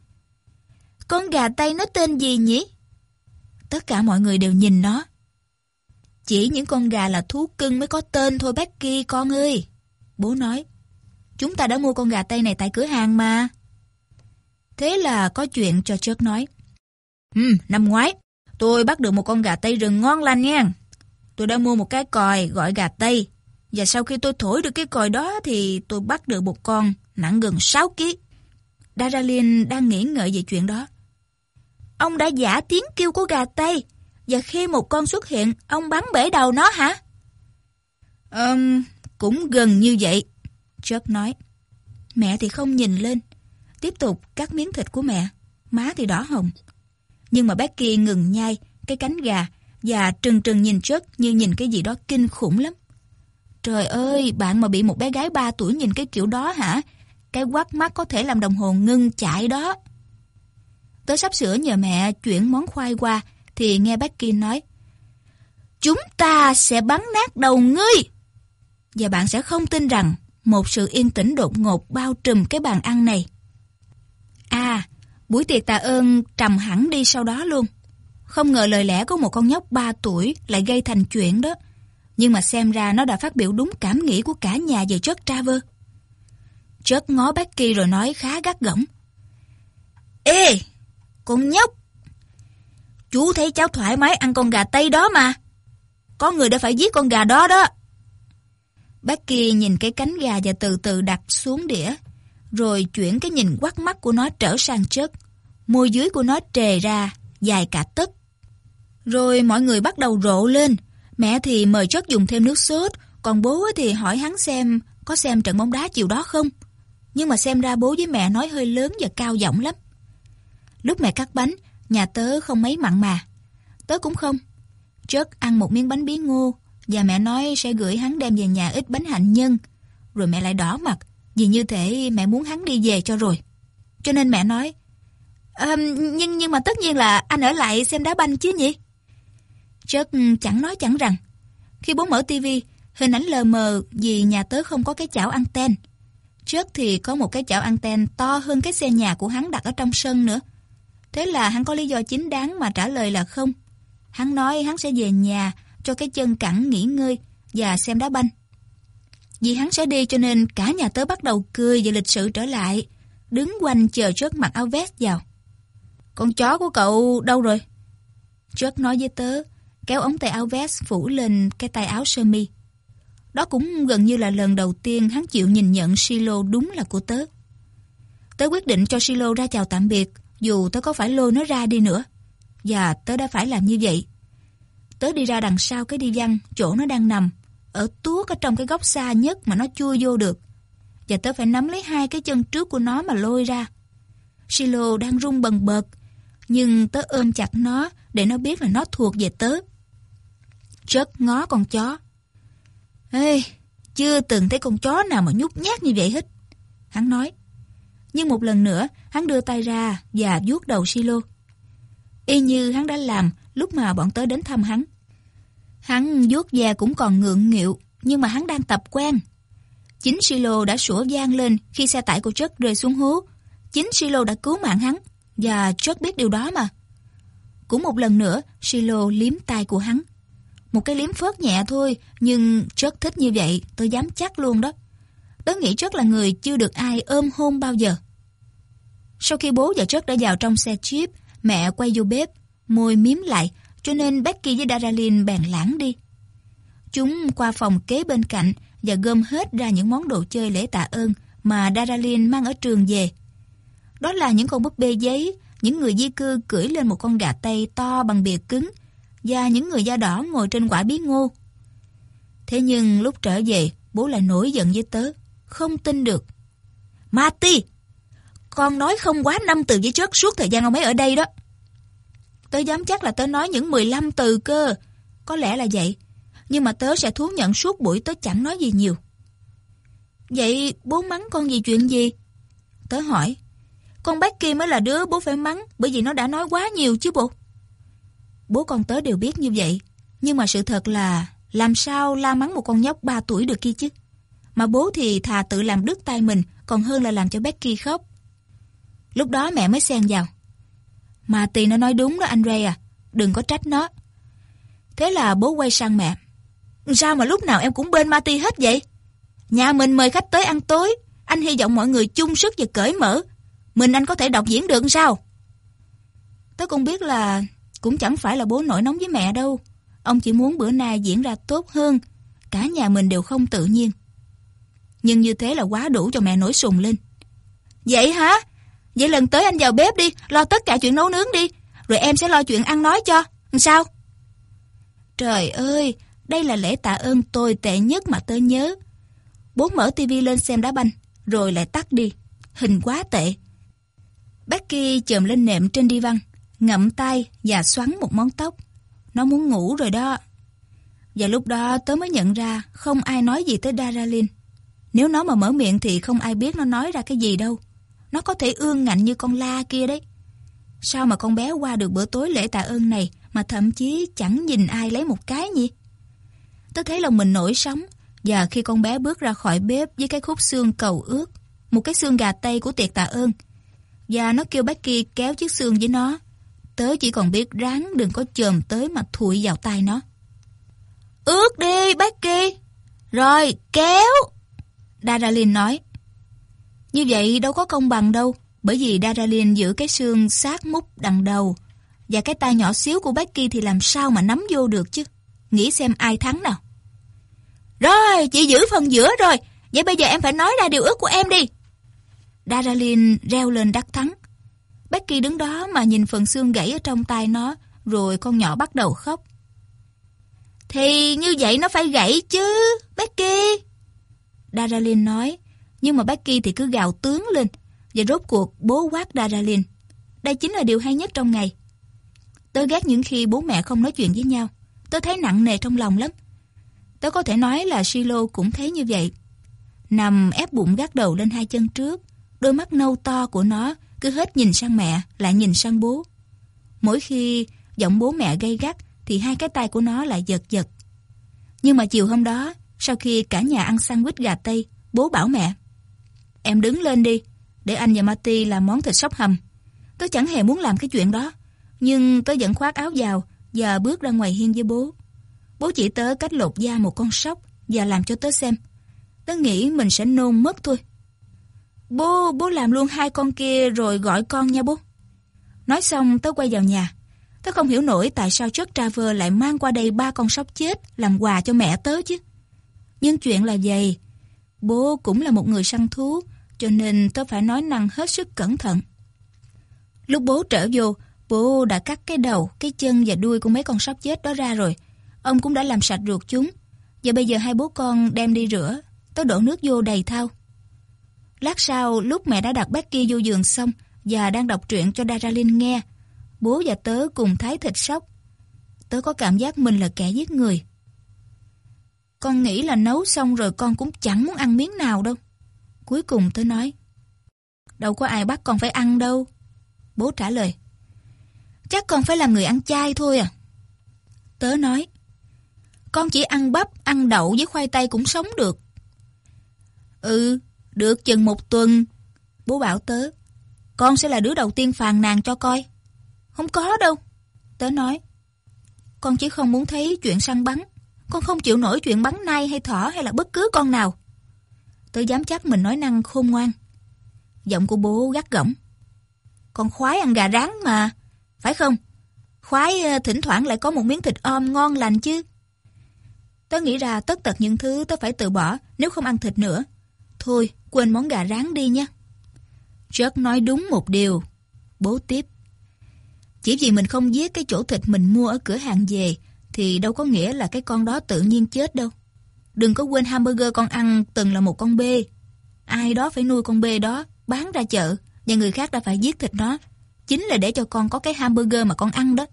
Con gà Tây nó tên gì nhỉ? Tất cả mọi người đều nhìn nó. Chỉ những con gà là thú cưng mới có tên thôi Becky con ơi. Bố nói. Chúng ta đã mua con gà Tây này tại cửa hàng mà. Thế là có chuyện cho chớt nói. Ừ, năm ngoái, tôi bắt được một con gà Tây rừng ngon lành nha. Tôi đã mua một cái còi gọi gà Tây. Và sau khi tôi thổi được cái còi đó thì tôi bắt được một con nặng gần 6 kg. Daralin đang nghĩ ngợi về chuyện đó. Ông đã giả tiếng kêu của gà Tây và khi một con xuất hiện, ông bắn bể đầu nó hả? Um, cũng gần như vậy, Chuck nói. Mẹ thì không nhìn lên, tiếp tục cắt miếng thịt của mẹ, má thì đỏ hồng. Nhưng mà Becky ngừng nhai cái cánh gà và trừng trừng nhìn chất như nhìn cái gì đó kinh khủng lắm. Trời ơi, bạn mà bị một bé gái 3 tuổi nhìn cái kiểu đó hả? Cái quát mắt có thể làm đồng hồ ngưng chạy đó. Tớ sắp sửa nhờ mẹ chuyển món khoai qua thì nghe Becky nói Chúng ta sẽ bắn nát đầu ngươi. Và bạn sẽ không tin rằng một sự yên tĩnh đột ngột bao trùm cái bàn ăn này. À, buổi tiệc tạ ơn trầm hẳn đi sau đó luôn. Không ngờ lời lẽ của một con nhóc 3 tuổi lại gây thành chuyện đó. Nhưng mà xem ra nó đã phát biểu đúng cảm nghĩ của cả nhà về Chuck Traver. Chuck ngó Becky rồi nói khá gắt gỏng. Ê, con nhóc! Chú thấy cháu thoải mái ăn con gà Tây đó mà. Có người đã phải giết con gà đó đó. Becky nhìn cái cánh gà và từ từ đặt xuống đĩa, rồi chuyển cái nhìn quắc mắt của nó trở sang chất. Môi dưới của nó trề ra, dài cả tấc. Rồi mọi người bắt đầu rộ lên. Mẹ thì mời chất dùng thêm nước sốt, còn bố thì hỏi hắn xem có xem trận bóng đá chiều đó không. Nhưng mà xem ra bố với mẹ nói hơi lớn và cao giọng lắm. Lúc mẹ cắt bánh, nhà tớ không mấy mặn mà. Tớ cũng không. Chất ăn một miếng bánh bí ngô, và mẹ nói sẽ gửi hắn đem về nhà ít bánh hạnh nhân. Rồi mẹ lại đỏ mặt, vì như thể mẹ muốn hắn đi về cho rồi. Cho nên mẹ nói, à, nhưng nhưng mà tất nhiên là anh ở lại xem đá banh chứ nhỉ? Chất ừ, chẳng nói chẳng rằng. Khi bố mở tivi, hình ảnh lờ mờ vì nhà tớ không có cái chảo anten. Chất thì có một cái chảo anten to hơn cái xe nhà của hắn đặt ở trong sân nữa. Thế là hắn có lý do chính đáng mà trả lời là không. Hắn nói hắn sẽ về nhà cho cái chân cẳng nghỉ ngơi và xem đá banh. Vì hắn sẽ đi cho nên cả nhà tớ bắt đầu cười về lịch sự trở lại, đứng quanh chờ trước mặc áo vest vào. Con chó của cậu đâu rồi? Chuck nói với tớ, kéo ống tay áo vest phủ lên cái tay áo sơ mi. Đó cũng gần như là lần đầu tiên hắn chịu nhìn nhận Silo đúng là của tớ. Tớ quyết định cho Silo ra chào tạm biệt, dù tớ có phải lôi nó ra đi nữa. Và tớ đã phải làm như vậy. Tớ đi ra đằng sau cái đi văn, chỗ nó đang nằm, ở tuốt ở trong cái góc xa nhất mà nó chui vô được. Và tớ phải nắm lấy hai cái chân trước của nó mà lôi ra. Silo đang rung bần bật, nhưng tớ ôm chặt nó để nó biết là nó thuộc về tớ. Rất ngó con chó. Ê, chưa từng thấy con chó nào mà nhút nhát như vậy hết. Hắn nói. Nhưng một lần nữa, hắn đưa tay ra và vuốt đầu Silo. Y như hắn đã làm lúc mà bọn tớ đến thăm hắn. Hắn vuốt da cũng còn ngượng nghịu, nhưng mà hắn đang tập quen. Chính Silo đã sủa vang lên khi xe tải của Chuck rơi xuống hố. Chính Silo đã cứu mạng hắn, và Chuck biết điều đó mà. Cũng một lần nữa, Silo liếm tay của hắn. Một cái liếm phớt nhẹ thôi, nhưng Chuck thích như vậy, tôi dám chắc luôn đó. Tớ nghĩ Chuck là người chưa được ai ôm hôn bao giờ. Sau khi bố và Chuck đã vào trong xe Jeep, mẹ quay vô bếp, môi miếm lại, cho nên Becky với Daralin bèn lãng đi. Chúng qua phòng kế bên cạnh và gom hết ra những món đồ chơi lễ tạ ơn mà Daralin mang ở trường về. Đó là những con búp bê giấy, những người di cư cưỡi lên một con gà tây to bằng bìa cứng và những người da đỏ ngồi trên quả bí ngô. Thế nhưng lúc trở về, bố lại nổi giận với tớ, không tin được. Marty, con nói không quá năm từ với chớt suốt thời gian ông ấy ở đây đó. Tớ dám chắc là tớ nói những 15 từ cơ. Có lẽ là vậy. Nhưng mà tớ sẽ thú nhận suốt buổi tớ chẳng nói gì nhiều. Vậy bố mắng con vì chuyện gì? Tớ hỏi. Con Becky mới là đứa bố phải mắng bởi vì nó đã nói quá nhiều chứ bộ. Bố con tớ đều biết như vậy. Nhưng mà sự thật là làm sao la mắng một con nhóc 3 tuổi được kia chứ? Mà bố thì thà tự làm đứt tay mình, còn hơn là làm cho Becky khóc. Lúc đó mẹ mới xen vào. Mà tì nó nói đúng đó anh Ray à, đừng có trách nó. Thế là bố quay sang mẹ. Sao mà lúc nào em cũng bên Marty hết vậy? Nhà mình mời khách tới ăn tối, anh hy vọng mọi người chung sức và cởi mở. Mình anh có thể đọc diễn được sao? Tớ cũng biết là cũng chẳng phải là bố nổi nóng với mẹ đâu. Ông chỉ muốn bữa nay diễn ra tốt hơn. Cả nhà mình đều không tự nhiên. Nhưng như thế là quá đủ cho mẹ nổi sùng lên. Vậy hả? Vậy lần tới anh vào bếp đi, lo tất cả chuyện nấu nướng đi, rồi em sẽ lo chuyện ăn nói cho. Sao? Trời ơi, đây là lễ tạ ơn tồi tệ nhất mà tớ nhớ. Bố mở tivi lên xem đá banh, rồi lại tắt đi. Hình quá tệ. Becky chồm lên nệm trên đi văn, ngậm tay và xoắn một món tóc. Nó muốn ngủ rồi đó. Và lúc đó tớ mới nhận ra không ai nói gì tới Daralyn. Nếu nó mà mở miệng thì không ai biết nó nói ra cái gì đâu. Nó có thể ương ngạnh như con la kia đấy. Sao mà con bé qua được bữa tối lễ tạ ơn này mà thậm chí chẳng nhìn ai lấy một cái nhỉ? Tớ thấy lòng mình nổi sóng và khi con bé bước ra khỏi bếp với cái khúc xương cầu ướt, một cái xương gà tây của tiệc tạ ơn và nó kêu Becky kéo chiếc xương với nó. Tớ chỉ còn biết ráng đừng có chồm tới mà thụi vào tay nó. Ướt đi Becky! Rồi, kéo! Daralyn nói. Như vậy đâu có công bằng đâu, bởi vì Daralin giữ cái xương sát mút đằng đầu, và cái tay nhỏ xíu của Becky thì làm sao mà nắm vô được chứ. Nghĩ xem ai thắng nào. Rồi, chị giữ phần giữa rồi, vậy bây giờ em phải nói ra điều ước của em đi. Daralin reo lên đắc thắng. Becky đứng đó mà nhìn phần xương gãy ở trong tay nó, rồi con nhỏ bắt đầu khóc. Thì như vậy nó phải gãy chứ, Becky. Daralin nói, nhưng mà Becky thì cứ gào tướng lên Và rốt cuộc bố quát Daralin. Đây chính là điều hay nhất trong ngày. Tớ ghét những khi bố mẹ không nói chuyện với nhau. Tớ thấy nặng nề trong lòng lắm. Tớ có thể nói là Silo cũng thấy như vậy. Nằm ép bụng gác đầu lên hai chân trước, Đôi mắt nâu to của nó Cứ hết nhìn sang mẹ, Lại nhìn sang bố. Mỗi khi giọng bố mẹ gây gắt Thì hai cái tay của nó lại giật giật. Nhưng mà chiều hôm đó, Sau khi cả nhà ăn sandwich gà tây, Bố bảo mẹ Em đứng lên đi, để anh và Marty làm món thịt sóc hầm. Tớ chẳng hề muốn làm cái chuyện đó, nhưng tớ vẫn khoác áo vào và bước ra ngoài hiên với bố. Bố chỉ tớ cách lột da một con sóc và làm cho tớ xem. Tớ nghĩ mình sẽ nôn mất thôi. Bố, bố làm luôn hai con kia rồi gọi con nha bố. Nói xong tớ quay vào nhà. Tớ không hiểu nổi tại sao Chuck Traver lại mang qua đây ba con sóc chết làm quà cho mẹ tớ chứ. Nhưng chuyện là vậy. Bố cũng là một người săn thú cho nên tôi phải nói năng hết sức cẩn thận. Lúc bố trở vô, bố đã cắt cái đầu, cái chân và đuôi của mấy con sóc chết đó ra rồi. Ông cũng đã làm sạch ruột chúng. Và bây giờ hai bố con đem đi rửa, tôi đổ nước vô đầy thao. Lát sau, lúc mẹ đã đặt Becky vô giường xong và đang đọc truyện cho Daralin nghe, bố và tớ cùng thái thịt sóc. Tớ có cảm giác mình là kẻ giết người. Con nghĩ là nấu xong rồi con cũng chẳng muốn ăn miếng nào đâu. Cuối cùng tớ nói. Đâu có ai bắt con phải ăn đâu. Bố trả lời. Chắc con phải làm người ăn chay thôi à. Tớ nói. Con chỉ ăn bắp, ăn đậu với khoai tây cũng sống được. Ừ, được chừng một tuần. Bố bảo tớ. Con sẽ là đứa đầu tiên phàn nàn cho coi. Không có đâu. Tớ nói. Con chỉ không muốn thấy chuyện săn bắn. Con không chịu nổi chuyện bắn nai hay thỏ hay là bất cứ con nào. Tớ dám chắc mình nói năng khôn ngoan. Giọng của bố gắt gỏng. Con khoái ăn gà rán mà. Phải không? Khoái ờ, thỉnh thoảng lại có một miếng thịt om ngon lành chứ. Tớ nghĩ ra tất tật những thứ tớ phải từ bỏ nếu không ăn thịt nữa. Thôi, quên món gà rán đi nha. Jack nói đúng một điều. Bố tiếp. Chỉ vì mình không giết cái chỗ thịt mình mua ở cửa hàng về thì đâu có nghĩa là cái con đó tự nhiên chết đâu. Đừng có quên hamburger con ăn từng là một con bê. Ai đó phải nuôi con bê đó, bán ra chợ và người khác đã phải giết thịt nó. Chính là để cho con có cái hamburger mà con ăn đó.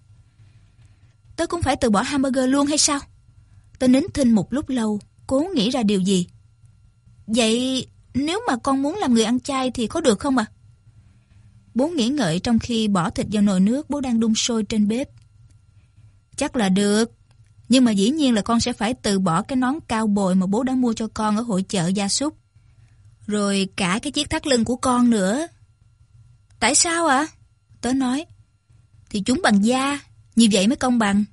Tớ cũng phải từ bỏ hamburger luôn hay sao? Tớ nín thinh một lúc lâu, cố nghĩ ra điều gì. Vậy nếu mà con muốn làm người ăn chay thì có được không ạ? À? Bố nghĩ ngợi trong khi bỏ thịt vào nồi nước bố đang đun sôi trên bếp. Chắc là được. Nhưng mà dĩ nhiên là con sẽ phải từ bỏ cái nón cao bồi mà bố đã mua cho con ở hội chợ gia súc. Rồi cả cái chiếc thắt lưng của con nữa. Tại sao ạ? À? Tớ nói. Thì chúng bằng da, như vậy mới công bằng.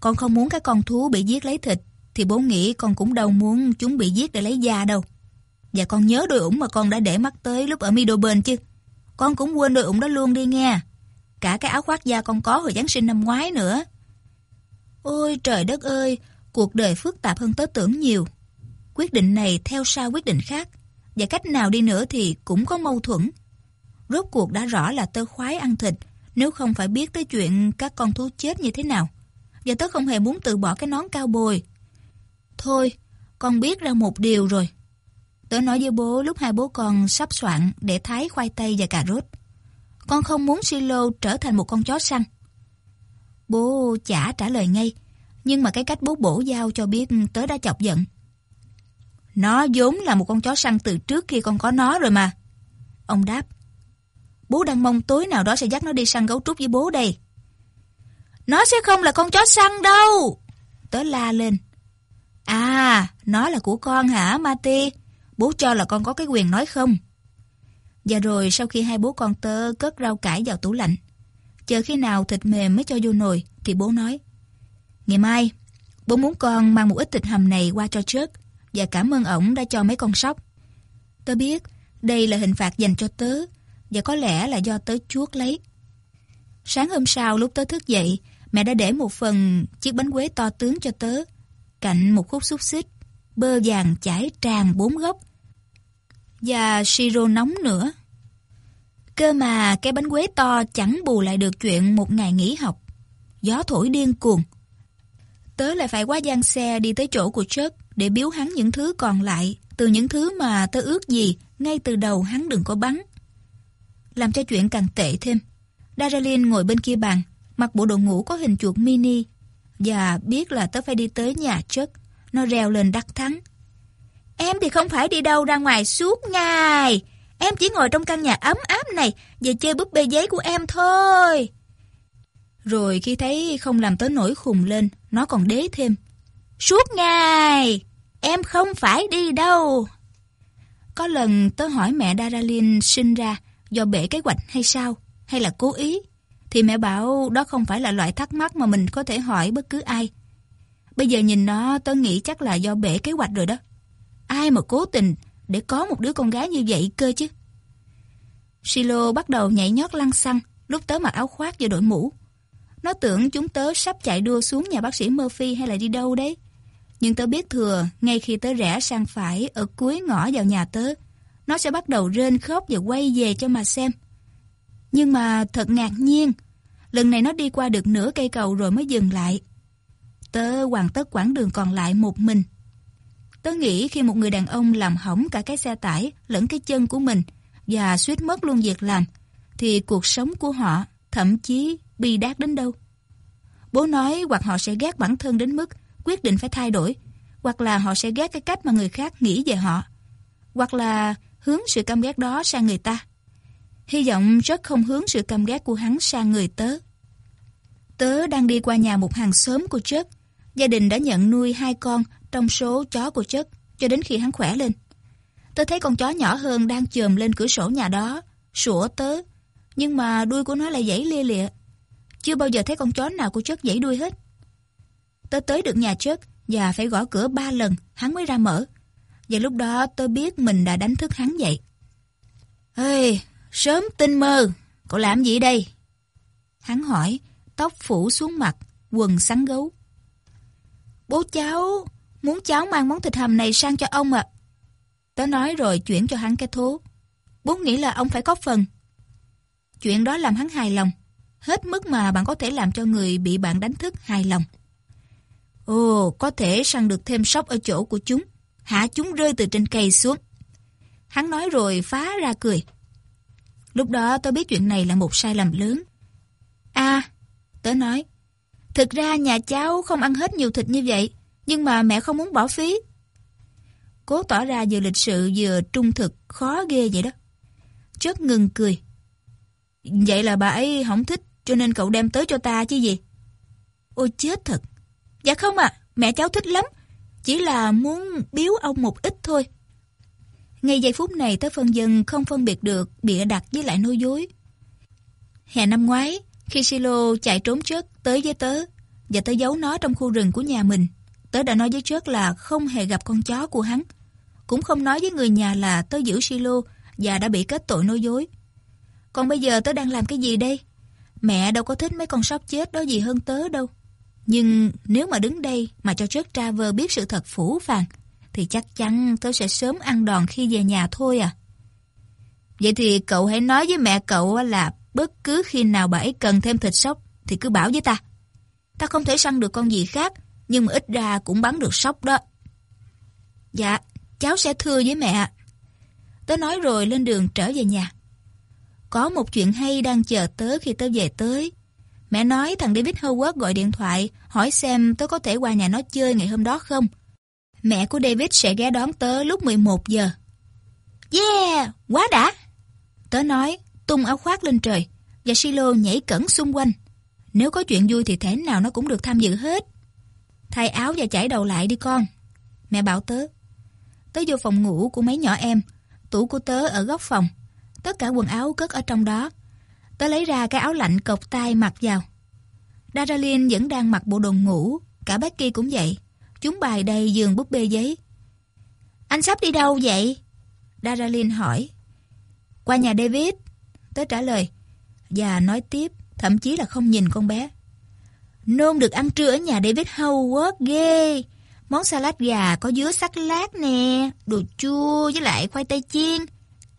Con không muốn các con thú bị giết lấy thịt, thì bố nghĩ con cũng đâu muốn chúng bị giết để lấy da đâu. Và con nhớ đôi ủng mà con đã để mắt tới lúc ở Middleburn chứ. Con cũng quên đôi ủng đó luôn đi nghe. Cả cái áo khoác da con có hồi Giáng sinh năm ngoái nữa. Ôi trời đất ơi, cuộc đời phức tạp hơn tớ tưởng nhiều. Quyết định này theo sau quyết định khác, và cách nào đi nữa thì cũng có mâu thuẫn. Rốt cuộc đã rõ là tớ khoái ăn thịt, nếu không phải biết tới chuyện các con thú chết như thế nào. Và tớ không hề muốn từ bỏ cái nón cao bồi. Thôi, con biết ra một điều rồi. Tớ nói với bố lúc hai bố con sắp soạn để thái khoai tây và cà rốt. Con không muốn Silo trở thành một con chó săn. Bố chả trả lời ngay, nhưng mà cái cách bố bổ giao cho biết tớ đã chọc giận. Nó vốn là một con chó săn từ trước khi con có nó rồi mà. Ông đáp. Bố đang mong tối nào đó sẽ dắt nó đi săn gấu trúc với bố đây. Nó sẽ không là con chó săn đâu. Tớ la lên. À, nó là của con hả, Mati? Bố cho là con có cái quyền nói không? Và rồi sau khi hai bố con tớ cất rau cải vào tủ lạnh, chờ khi nào thịt mềm mới cho vô nồi, thì bố nói. Ngày mai, bố muốn con mang một ít thịt hầm này qua cho trước và cảm ơn ổng đã cho mấy con sóc. Tớ biết đây là hình phạt dành cho tớ và có lẽ là do tớ chuốt lấy. Sáng hôm sau lúc tớ thức dậy, mẹ đã để một phần chiếc bánh quế to tướng cho tớ, cạnh một khúc xúc xích, bơ vàng chảy tràn bốn góc và siro nóng nữa. Cơ mà cái bánh quế to chẳng bù lại được chuyện một ngày nghỉ học. Gió thổi điên cuồng. Tớ lại phải qua gian xe đi tới chỗ của Chuck để biếu hắn những thứ còn lại từ những thứ mà tớ ước gì ngay từ đầu hắn đừng có bắn. Làm cho chuyện càng tệ thêm. Darlene ngồi bên kia bàn, mặc bộ đồ ngủ có hình chuột mini và biết là tớ phải đi tới nhà Chuck. Nó reo lên đắc thắng. Em thì không phải đi đâu ra ngoài suốt ngày. Em chỉ ngồi trong căn nhà ấm áp này và chơi búp bê giấy của em thôi. Rồi khi thấy không làm tới nổi khùng lên, nó còn đế thêm. Suốt ngày, em không phải đi đâu. Có lần tớ hỏi mẹ Daralin sinh ra do bể cái quạch hay sao, hay là cố ý. Thì mẹ bảo đó không phải là loại thắc mắc mà mình có thể hỏi bất cứ ai. Bây giờ nhìn nó tớ nghĩ chắc là do bể kế hoạch rồi đó. Ai mà cố tình để có một đứa con gái như vậy cơ chứ. Silo bắt đầu nhảy nhót lăn xăng lúc tớ mặc áo khoác và đội mũ. Nó tưởng chúng tớ sắp chạy đua xuống nhà bác sĩ Murphy hay là đi đâu đấy. Nhưng tớ biết thừa, ngay khi tớ rẽ sang phải ở cuối ngõ vào nhà tớ, nó sẽ bắt đầu rên khóc và quay về cho mà xem. Nhưng mà thật ngạc nhiên, lần này nó đi qua được nửa cây cầu rồi mới dừng lại. Tớ hoàn tất quãng đường còn lại một mình. Tớ nghĩ khi một người đàn ông làm hỏng cả cái xe tải lẫn cái chân của mình và suýt mất luôn việc làm, thì cuộc sống của họ thậm chí bi đát đến đâu. Bố nói hoặc họ sẽ ghét bản thân đến mức quyết định phải thay đổi, hoặc là họ sẽ ghét cái cách mà người khác nghĩ về họ, hoặc là hướng sự căm ghét đó sang người ta. Hy vọng rất không hướng sự căm ghét của hắn sang người tớ. Tớ đang đi qua nhà một hàng xóm của Chuck Gia đình đã nhận nuôi hai con trong số chó của Chất cho đến khi hắn khỏe lên. tôi thấy con chó nhỏ hơn đang chồm lên cửa sổ nhà đó, sủa tớ, nhưng mà đuôi của nó lại dãy lia lịa. Chưa bao giờ thấy con chó nào của Chất dãy đuôi hết. Tớ tới được nhà Chất và phải gõ cửa ba lần, hắn mới ra mở. Và lúc đó tôi biết mình đã đánh thức hắn dậy. Ê, sớm tinh mơ, cậu làm gì đây? Hắn hỏi, tóc phủ xuống mặt, quần sắn gấu. Bố cháu, muốn cháu mang món thịt hầm này sang cho ông ạ. Tớ nói rồi chuyển cho hắn cái thố. Bố nghĩ là ông phải có phần. Chuyện đó làm hắn hài lòng. Hết mức mà bạn có thể làm cho người bị bạn đánh thức hài lòng. Ồ, có thể săn được thêm sóc ở chỗ của chúng. Hạ chúng rơi từ trên cây xuống. Hắn nói rồi phá ra cười. Lúc đó tớ biết chuyện này là một sai lầm lớn. À, tớ nói. Thực ra nhà cháu không ăn hết nhiều thịt như vậy, nhưng mà mẹ không muốn bỏ phí. Cố tỏ ra vừa lịch sự vừa trung thực, khó ghê vậy đó. Chớt ngừng cười. Vậy là bà ấy không thích, cho nên cậu đem tới cho ta chứ gì? Ôi chết thật. Dạ không ạ, mẹ cháu thích lắm. Chỉ là muốn biếu ông một ít thôi. Ngay giây phút này tới phân dân không phân biệt được bịa đặt với lại nói dối. Hè năm ngoái, khi Silo chạy trốn trước, tới với tớ và tớ giấu nó trong khu rừng của nhà mình, tớ đã nói với trước là không hề gặp con chó của hắn. Cũng không nói với người nhà là tớ giữ Silo và đã bị kết tội nói dối. Còn bây giờ tớ đang làm cái gì đây? Mẹ đâu có thích mấy con sóc chết đó gì hơn tớ đâu. Nhưng nếu mà đứng đây mà cho Trớt Traver biết sự thật phủ phàng, thì chắc chắn tớ sẽ sớm ăn đòn khi về nhà thôi à. Vậy thì cậu hãy nói với mẹ cậu là bất cứ khi nào bà ấy cần thêm thịt sóc thì cứ bảo với ta. Ta không thể săn được con gì khác, nhưng mà ít ra cũng bắn được sóc đó. Dạ, cháu sẽ thưa với mẹ. Tớ nói rồi lên đường trở về nhà. Có một chuyện hay đang chờ tớ khi tớ về tới. Mẹ nói thằng David Howard gọi điện thoại hỏi xem tớ có thể qua nhà nó chơi ngày hôm đó không. Mẹ của David sẽ ghé đón tớ lúc 11 giờ. Yeah, quá đã! Tớ nói, tung áo khoác lên trời, và Silo nhảy cẩn xung quanh. Nếu có chuyện vui thì thế nào nó cũng được tham dự hết. Thay áo và chải đầu lại đi con. Mẹ bảo tớ. Tớ vô phòng ngủ của mấy nhỏ em, tủ của tớ ở góc phòng. Tất cả quần áo cất ở trong đó. Tớ lấy ra cái áo lạnh cộc tay mặc vào. daralin vẫn đang mặc bộ đồ ngủ, cả Becky cũng vậy. Chúng bài đầy giường búp bê giấy. Anh sắp đi đâu vậy? daralin hỏi. Qua nhà David tới trả lời. Và nói tiếp, thậm chí là không nhìn con bé. Nôn được ăn trưa ở nhà David Howard ghê. Món salad gà có dứa sắc lát nè, đồ chua với lại khoai tây chiên.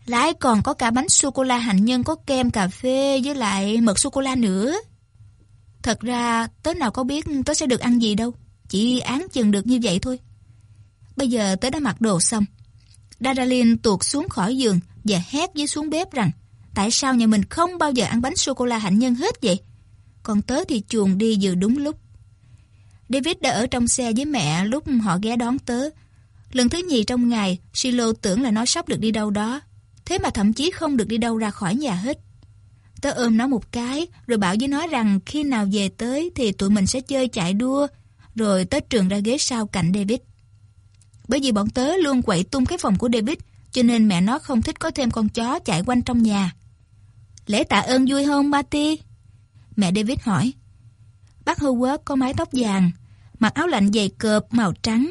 Lại còn có cả bánh sô-cô-la hạnh nhân có kem cà phê với lại mật sô-cô-la nữa. Thật ra, tớ nào có biết tớ sẽ được ăn gì đâu. Chỉ án chừng được như vậy thôi. Bây giờ tớ đã mặc đồ xong. Daralyn tuột xuống khỏi giường và hét với xuống bếp rằng tại sao nhà mình không bao giờ ăn bánh sô-cô-la hạnh nhân hết vậy? Còn tớ thì chuồn đi vừa đúng lúc. David đã ở trong xe với mẹ lúc họ ghé đón tớ. Lần thứ nhì trong ngày, Silo tưởng là nó sắp được đi đâu đó. Thế mà thậm chí không được đi đâu ra khỏi nhà hết. Tớ ôm nó một cái, rồi bảo với nó rằng khi nào về tới thì tụi mình sẽ chơi chạy đua, rồi tớ trường ra ghế sau cạnh David. Bởi vì bọn tớ luôn quậy tung cái phòng của David, cho nên mẹ nó không thích có thêm con chó chạy quanh trong nhà. Lễ tạ ơn vui không, Marty? Mẹ David hỏi. Bác Howard có mái tóc vàng, mặc áo lạnh dày cộp màu trắng.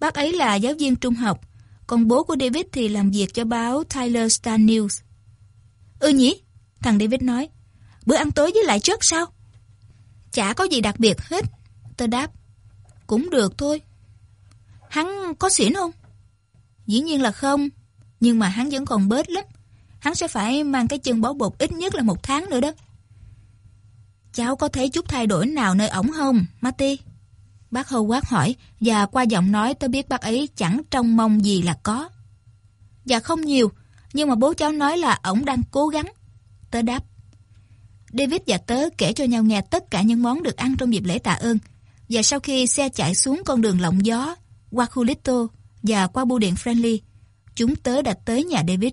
Bác ấy là giáo viên trung học, còn bố của David thì làm việc cho báo Tyler Star News. Ừ nhỉ? Thằng David nói. Bữa ăn tối với lại trước sao? Chả có gì đặc biệt hết. Tôi đáp. Cũng được thôi. Hắn có xỉn không? Dĩ nhiên là không. Nhưng mà hắn vẫn còn bết lắm. Hắn sẽ phải mang cái chân bó bột ít nhất là một tháng nữa đó. Cháu có thấy chút thay đổi nào nơi ổng không, Marty? Bác Howard hỏi và qua giọng nói tôi biết bác ấy chẳng trông mong gì là có. Dạ không nhiều, nhưng mà bố cháu nói là ổng đang cố gắng. Tớ đáp. David và tớ kể cho nhau nghe tất cả những món được ăn trong dịp lễ tạ ơn. Và sau khi xe chạy xuống con đường lộng gió, qua khu và qua bưu điện Friendly, chúng tớ đã tới nhà David.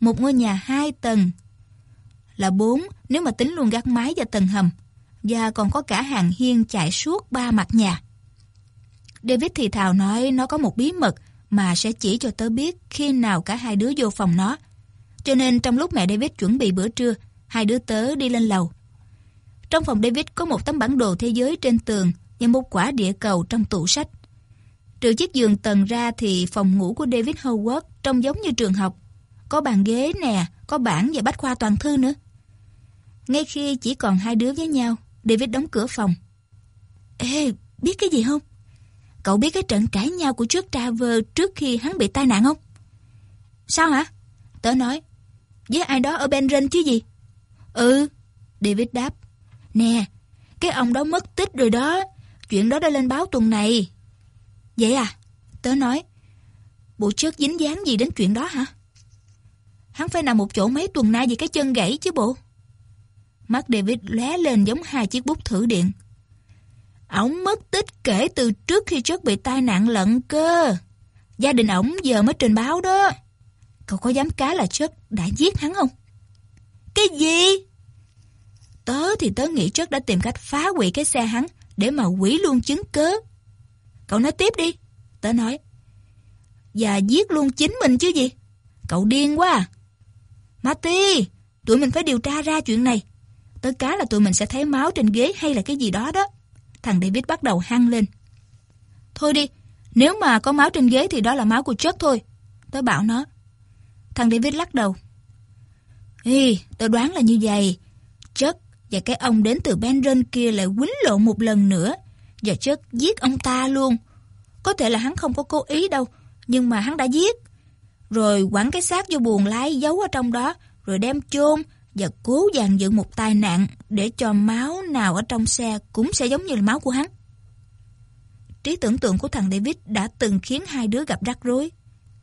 Một ngôi nhà hai tầng. Là bốn nếu mà tính luôn gác mái và tầng hầm. Và còn có cả hàng hiên chạy suốt ba mặt nhà. David thì thào nói nó có một bí mật mà sẽ chỉ cho tớ biết khi nào cả hai đứa vô phòng nó. Cho nên trong lúc mẹ David chuẩn bị bữa trưa, hai đứa tớ đi lên lầu. Trong phòng David có một tấm bản đồ thế giới trên tường và một quả địa cầu trong tủ sách. Trừ chiếc giường tầng ra thì phòng ngủ của David Howard trông giống như trường học. Có bàn ghế nè, có bảng và bách khoa toàn thư nữa. Ngay khi chỉ còn hai đứa với nhau, David đóng cửa phòng. Ê, biết cái gì không? Cậu biết cái trận cãi nhau của trước Traver trước khi hắn bị tai nạn không? Sao hả? Tớ nói. Với ai đó ở Benren chứ gì? Ừ, David đáp. Nè, cái ông đó mất tích rồi đó. Chuyện đó đã lên báo tuần này. Vậy à? Tớ nói. Bộ trước dính dáng gì đến chuyện đó hả? Hắn phải nằm một chỗ mấy tuần nay vì cái chân gãy chứ bộ. Mắt David lóe lên giống hai chiếc bút thử điện. Ổng mất tích kể từ trước khi trước bị tai nạn lận cơ. Gia đình ổng giờ mới trình báo đó. Cậu có dám cá là chất đã giết hắn không? Cái gì? Tớ thì tớ nghĩ chất đã tìm cách phá hủy cái xe hắn để mà quỷ luôn chứng cớ. Cậu nói tiếp đi. Tớ nói. Và giết luôn chính mình chứ gì? Cậu điên quá à. Marty, tụi mình phải điều tra ra chuyện này. Tớ cá là tụi mình sẽ thấy máu trên ghế hay là cái gì đó đó. Thằng David bắt đầu hăng lên. Thôi đi, nếu mà có máu trên ghế thì đó là máu của chết thôi. Tớ bảo nó. Thằng David lắc đầu. Ê, tớ đoán là như vậy. Chất và cái ông đến từ Benron kia lại quýnh lộn một lần nữa. Và chất giết ông ta luôn. Có thể là hắn không có cố ý đâu, nhưng mà hắn đã giết. Rồi quẳng cái xác vô buồng lái giấu ở trong đó, rồi đem chôn và cố dàn dựng một tai nạn để cho máu nào ở trong xe cũng sẽ giống như là máu của hắn. Trí tưởng tượng của thằng David đã từng khiến hai đứa gặp rắc rối.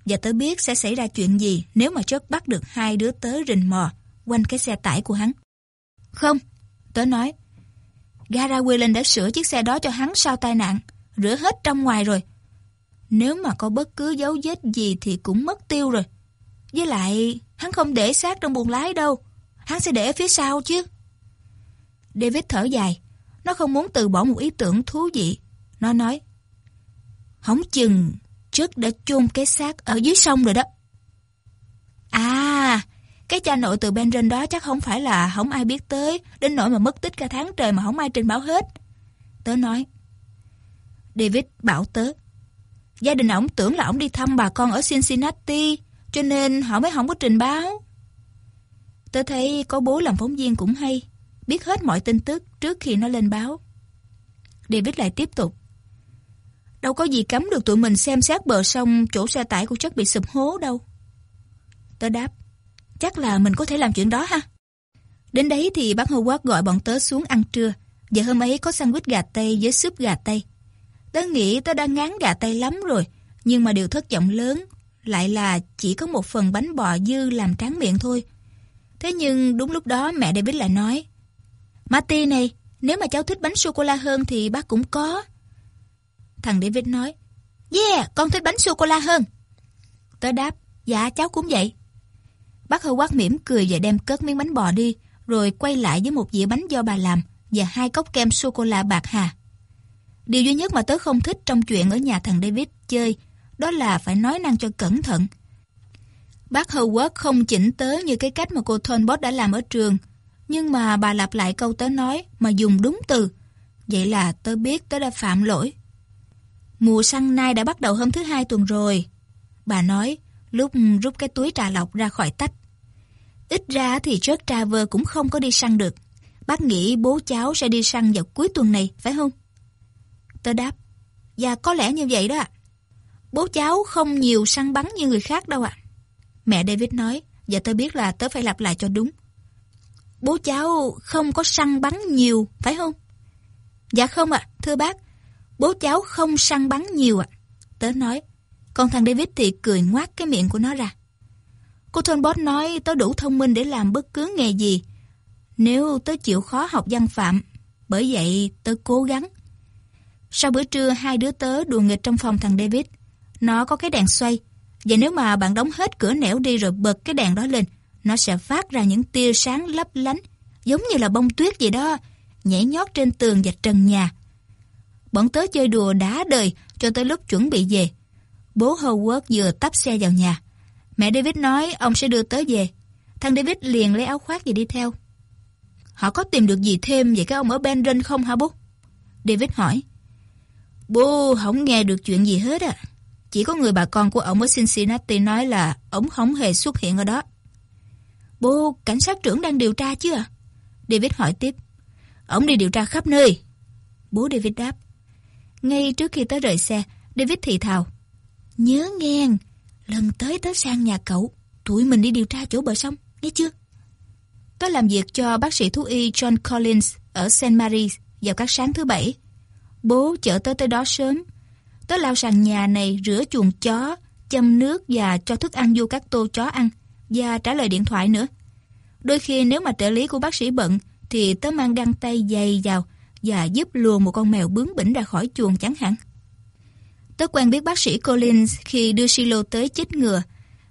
Và tớ biết sẽ xảy ra chuyện gì nếu mà chớt bắt được hai đứa tớ rình mò quanh cái xe tải của hắn. Không, tớ nói. Gara Whelan đã sửa chiếc xe đó cho hắn sau tai nạn, rửa hết trong ngoài rồi. Nếu mà có bất cứ dấu vết gì thì cũng mất tiêu rồi. Với lại, hắn không để xác trong buồng lái đâu. Hắn sẽ để phía sau chứ. David thở dài. Nó không muốn từ bỏ một ý tưởng thú vị. Nó nói. Hổng chừng, trước đã chôn cái xác ở dưới sông rồi đó. À, cái cha nội từ Benren đó chắc không phải là không ai biết tới, đến nỗi mà mất tích cả tháng trời mà không ai trình báo hết. Tớ nói. David bảo tớ. Gia đình ổng tưởng là ổng đi thăm bà con ở Cincinnati, cho nên họ mới không có trình báo. Tớ thấy có bố làm phóng viên cũng hay, biết hết mọi tin tức trước khi nó lên báo. David lại tiếp tục. Đâu có gì cấm được tụi mình xem xét bờ sông chỗ xe tải của chất bị sụp hố đâu. Tớ đáp, chắc là mình có thể làm chuyện đó ha. Đến đấy thì bác Howard gọi bọn tớ xuống ăn trưa, và hôm ấy có sandwich gà tây với súp gà tây. Tớ nghĩ tớ đã ngán gà tây lắm rồi, nhưng mà điều thất vọng lớn lại là chỉ có một phần bánh bò dư làm tráng miệng thôi. Thế nhưng đúng lúc đó mẹ David lại nói Marty này, nếu mà cháu thích bánh sô-cô-la hơn thì bác cũng có. Thằng David nói Yeah, con thích bánh sô-cô-la hơn. Tớ đáp Dạ cháu cũng vậy. Bác hơi quát mỉm cười và đem cất miếng bánh bò đi rồi quay lại với một dĩa bánh do bà làm và hai cốc kem sô-cô-la bạc hà. Điều duy nhất mà tớ không thích trong chuyện ở nhà thằng David chơi đó là phải nói năng cho cẩn thận. Bác Howard không chỉnh tớ như cái cách mà cô Thornbot đã làm ở trường. Nhưng mà bà lặp lại câu tớ nói mà dùng đúng từ. Vậy là tớ biết tớ đã phạm lỗi. Mùa săn nai đã bắt đầu hôm thứ hai tuần rồi. Bà nói lúc rút cái túi trà lọc ra khỏi tách. Ít ra thì George Traver cũng không có đi săn được. Bác nghĩ bố cháu sẽ đi săn vào cuối tuần này, phải không? Tớ đáp. Dạ có lẽ như vậy đó ạ. Bố cháu không nhiều săn bắn như người khác đâu ạ. Mẹ David nói, và tớ biết là tớ phải lặp lại cho đúng. Bố cháu không có săn bắn nhiều, phải không? Dạ không ạ, thưa bác. Bố cháu không săn bắn nhiều ạ. Tớ nói. Còn thằng David thì cười ngoác cái miệng của nó ra. Cô Thunbot nói tớ đủ thông minh để làm bất cứ nghề gì. Nếu tớ chịu khó học văn phạm, bởi vậy tớ cố gắng. Sau bữa trưa hai đứa tớ đùa nghịch trong phòng thằng David. Nó có cái đèn xoay. Và nếu mà bạn đóng hết cửa nẻo đi rồi bật cái đèn đó lên, nó sẽ phát ra những tia sáng lấp lánh, giống như là bông tuyết vậy đó, nhảy nhót trên tường và trần nhà. Bọn tớ chơi đùa đá đời cho tới lúc chuẩn bị về. Bố Howard vừa tắp xe vào nhà. Mẹ David nói ông sẽ đưa tớ về. Thằng David liền lấy áo khoác và đi theo. Họ có tìm được gì thêm về cái ông ở Benren không hả bố? David hỏi. Bố không nghe được chuyện gì hết à. Chỉ có người bà con của ông ở Cincinnati nói là ông không hề xuất hiện ở đó. Bố, cảnh sát trưởng đang điều tra chứ à? David hỏi tiếp. Ông đi điều tra khắp nơi. Bố David đáp. Ngay trước khi tới rời xe, David thì thào. Nhớ nghe, lần tới tớ sang nhà cậu, tụi mình đi điều tra chỗ bờ sông, nghe chưa? Tớ làm việc cho bác sĩ thú y John Collins ở St. Mary's vào các sáng thứ bảy. Bố chở tớ tới đó sớm. Tớ lao sàn nhà này rửa chuồng chó, châm nước và cho thức ăn vô các tô chó ăn và trả lời điện thoại nữa. Đôi khi nếu mà trợ lý của bác sĩ bận thì tớ mang găng tay dày vào và giúp lùa một con mèo bướng bỉnh ra khỏi chuồng chẳng hạn. Tớ quen biết bác sĩ Collins khi đưa Silo tới chích ngừa.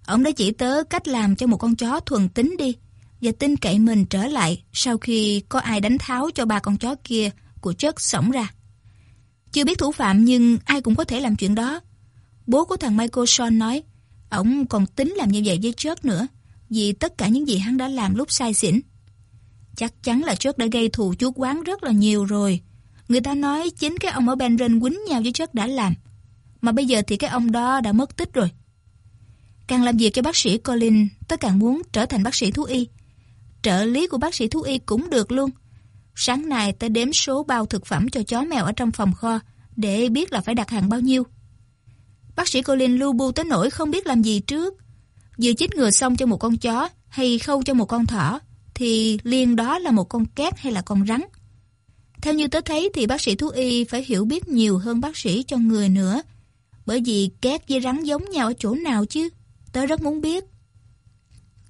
Ông đã chỉ tớ cách làm cho một con chó thuần tính đi và tin cậy mình trở lại sau khi có ai đánh tháo cho ba con chó kia của chất sổng ra. Chưa biết thủ phạm nhưng ai cũng có thể làm chuyện đó. Bố của thằng Michael Sean nói, ông còn tính làm như vậy với Chuck nữa, vì tất cả những gì hắn đã làm lúc sai xỉn. Chắc chắn là Chuck đã gây thù chuốc quán rất là nhiều rồi. Người ta nói chính cái ông ở Benren quýnh nhau với Chuck đã làm. Mà bây giờ thì cái ông đó đã mất tích rồi. Càng làm việc cho bác sĩ Colin, tôi càng muốn trở thành bác sĩ thú y. Trợ lý của bác sĩ thú y cũng được luôn. Sáng nay tôi đếm số bao thực phẩm cho chó mèo ở trong phòng kho, để biết là phải đặt hàng bao nhiêu. Bác sĩ Colin lưu bu tới nỗi không biết làm gì trước. Vừa chích ngừa xong cho một con chó hay khâu cho một con thỏ, thì liền đó là một con két hay là con rắn. Theo như tớ thấy thì bác sĩ thú y phải hiểu biết nhiều hơn bác sĩ cho người nữa. Bởi vì két với rắn giống nhau ở chỗ nào chứ? Tớ rất muốn biết.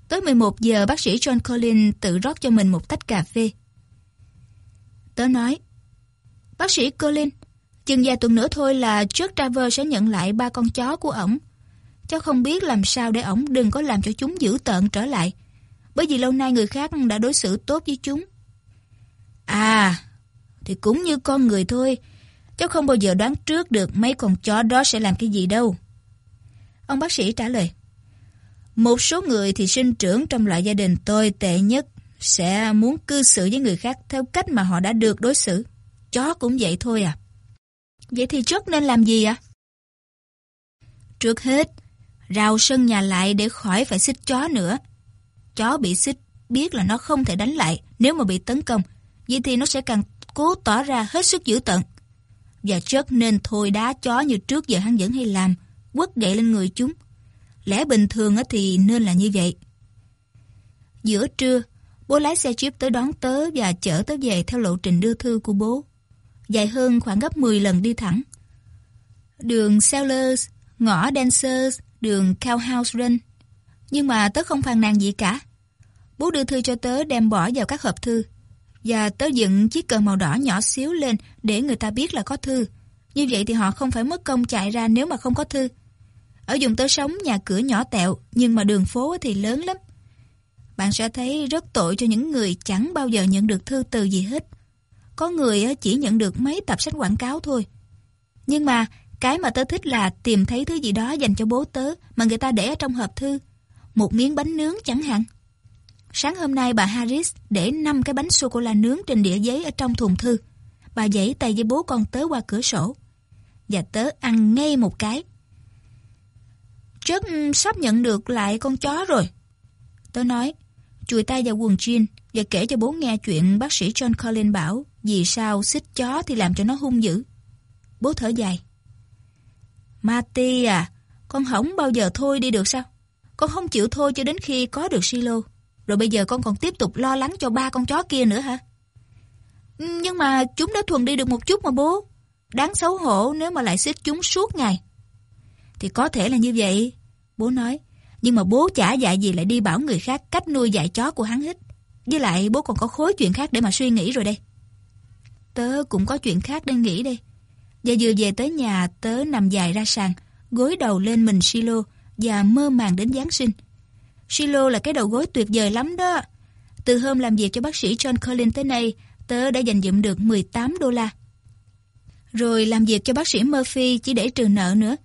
Tới 11 giờ, bác sĩ John Collins tự rót cho mình một tách cà phê. Tớ nói, bác sĩ Colin chừng vài tuần nữa thôi là Chuck Traver sẽ nhận lại ba con chó của ổng. Cháu không biết làm sao để ổng đừng có làm cho chúng dữ tợn trở lại. Bởi vì lâu nay người khác đã đối xử tốt với chúng. À, thì cũng như con người thôi. Cháu không bao giờ đoán trước được mấy con chó đó sẽ làm cái gì đâu. Ông bác sĩ trả lời. Một số người thì sinh trưởng trong loại gia đình tồi tệ nhất sẽ muốn cư xử với người khác theo cách mà họ đã được đối xử. Chó cũng vậy thôi à. Vậy thì trước nên làm gì ạ? À? Trước hết, rào sân nhà lại để khỏi phải xích chó nữa. Chó bị xích biết là nó không thể đánh lại nếu mà bị tấn công. Vậy thì nó sẽ càng cố tỏ ra hết sức dữ tận. Và trước nên thôi đá chó như trước giờ hắn vẫn hay làm, quất gậy lên người chúng. Lẽ bình thường thì nên là như vậy. Giữa trưa, bố lái xe jeep tới đón tớ và chở tớ về theo lộ trình đưa thư của bố. Dài hơn khoảng gấp 10 lần đi thẳng. Đường Sellers, ngõ Dancers, đường Cowhouse Run. Nhưng mà tớ không phàn nàn gì cả. Bố đưa thư cho tớ đem bỏ vào các hộp thư. Và tớ dựng chiếc cờ màu đỏ nhỏ xíu lên để người ta biết là có thư. Như vậy thì họ không phải mất công chạy ra nếu mà không có thư. Ở vùng tớ sống nhà cửa nhỏ tẹo nhưng mà đường phố thì lớn lắm. Bạn sẽ thấy rất tội cho những người chẳng bao giờ nhận được thư từ gì hết. Có người chỉ nhận được mấy tập sách quảng cáo thôi. Nhưng mà cái mà tớ thích là tìm thấy thứ gì đó dành cho bố tớ mà người ta để ở trong hộp thư. Một miếng bánh nướng chẳng hạn. Sáng hôm nay bà Harris để 5 cái bánh sô-cô-la nướng trên đĩa giấy ở trong thùng thư. Bà dãy tay với bố con tớ qua cửa sổ. Và tớ ăn ngay một cái. Rất sắp nhận được lại con chó rồi. Tớ nói, chùi tay vào quần jean và kể cho bố nghe chuyện bác sĩ John Collins bảo vì sao xích chó thì làm cho nó hung dữ. Bố thở dài. Marty à, con không bao giờ thôi đi được sao? Con không chịu thôi cho đến khi có được silo. Rồi bây giờ con còn tiếp tục lo lắng cho ba con chó kia nữa hả? Nhưng mà chúng đã thuần đi được một chút mà bố. Đáng xấu hổ nếu mà lại xích chúng suốt ngày. Thì có thể là như vậy, bố nói. Nhưng mà bố chả dạy gì lại đi bảo người khác cách nuôi dạy chó của hắn hết. Với lại bố còn có khối chuyện khác để mà suy nghĩ rồi đây. Tớ cũng có chuyện khác đang nghĩ đây. Và vừa về tới nhà tớ nằm dài ra sàn, gối đầu lên mình Silo và mơ màng đến Giáng sinh. Silo là cái đầu gối tuyệt vời lắm đó. Từ hôm làm việc cho bác sĩ John Collins tới nay, tớ đã dành dụm được 18 đô la. Rồi làm việc cho bác sĩ Murphy chỉ để trừ nợ nữa.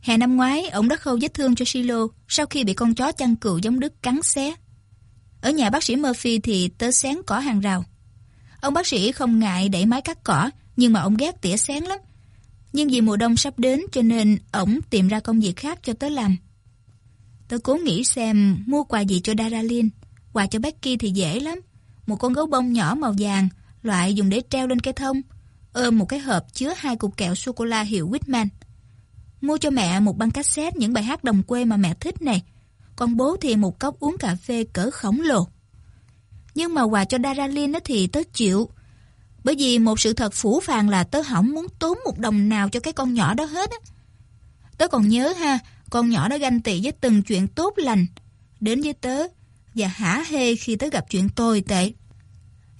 Hè năm ngoái, ông đã khâu vết thương cho Silo sau khi bị con chó chăn cừu giống Đức cắn xé. Ở nhà bác sĩ Murphy thì tớ xén cỏ hàng rào. Ông bác sĩ không ngại đẩy máy cắt cỏ, nhưng mà ông ghét tỉa xén lắm. Nhưng vì mùa đông sắp đến cho nên ổng tìm ra công việc khác cho tớ làm. Tớ cố nghĩ xem mua quà gì cho Daralyn. Quà cho Becky thì dễ lắm. Một con gấu bông nhỏ màu vàng, loại dùng để treo lên cây thông. Ôm một cái hộp chứa hai cục kẹo sô-cô-la hiệu Whitman. Mua cho mẹ một băng cassette những bài hát đồng quê mà mẹ thích này. Còn bố thì một cốc uống cà phê cỡ khổng lồ. Nhưng mà quà cho Daralyn thì tớ chịu. Bởi vì một sự thật phủ phàng là tớ không muốn tốn một đồng nào cho cái con nhỏ đó hết á. Tớ còn nhớ ha, con nhỏ đó ganh tị với từng chuyện tốt lành. Đến với tớ và hả hê khi tớ gặp chuyện tồi tệ.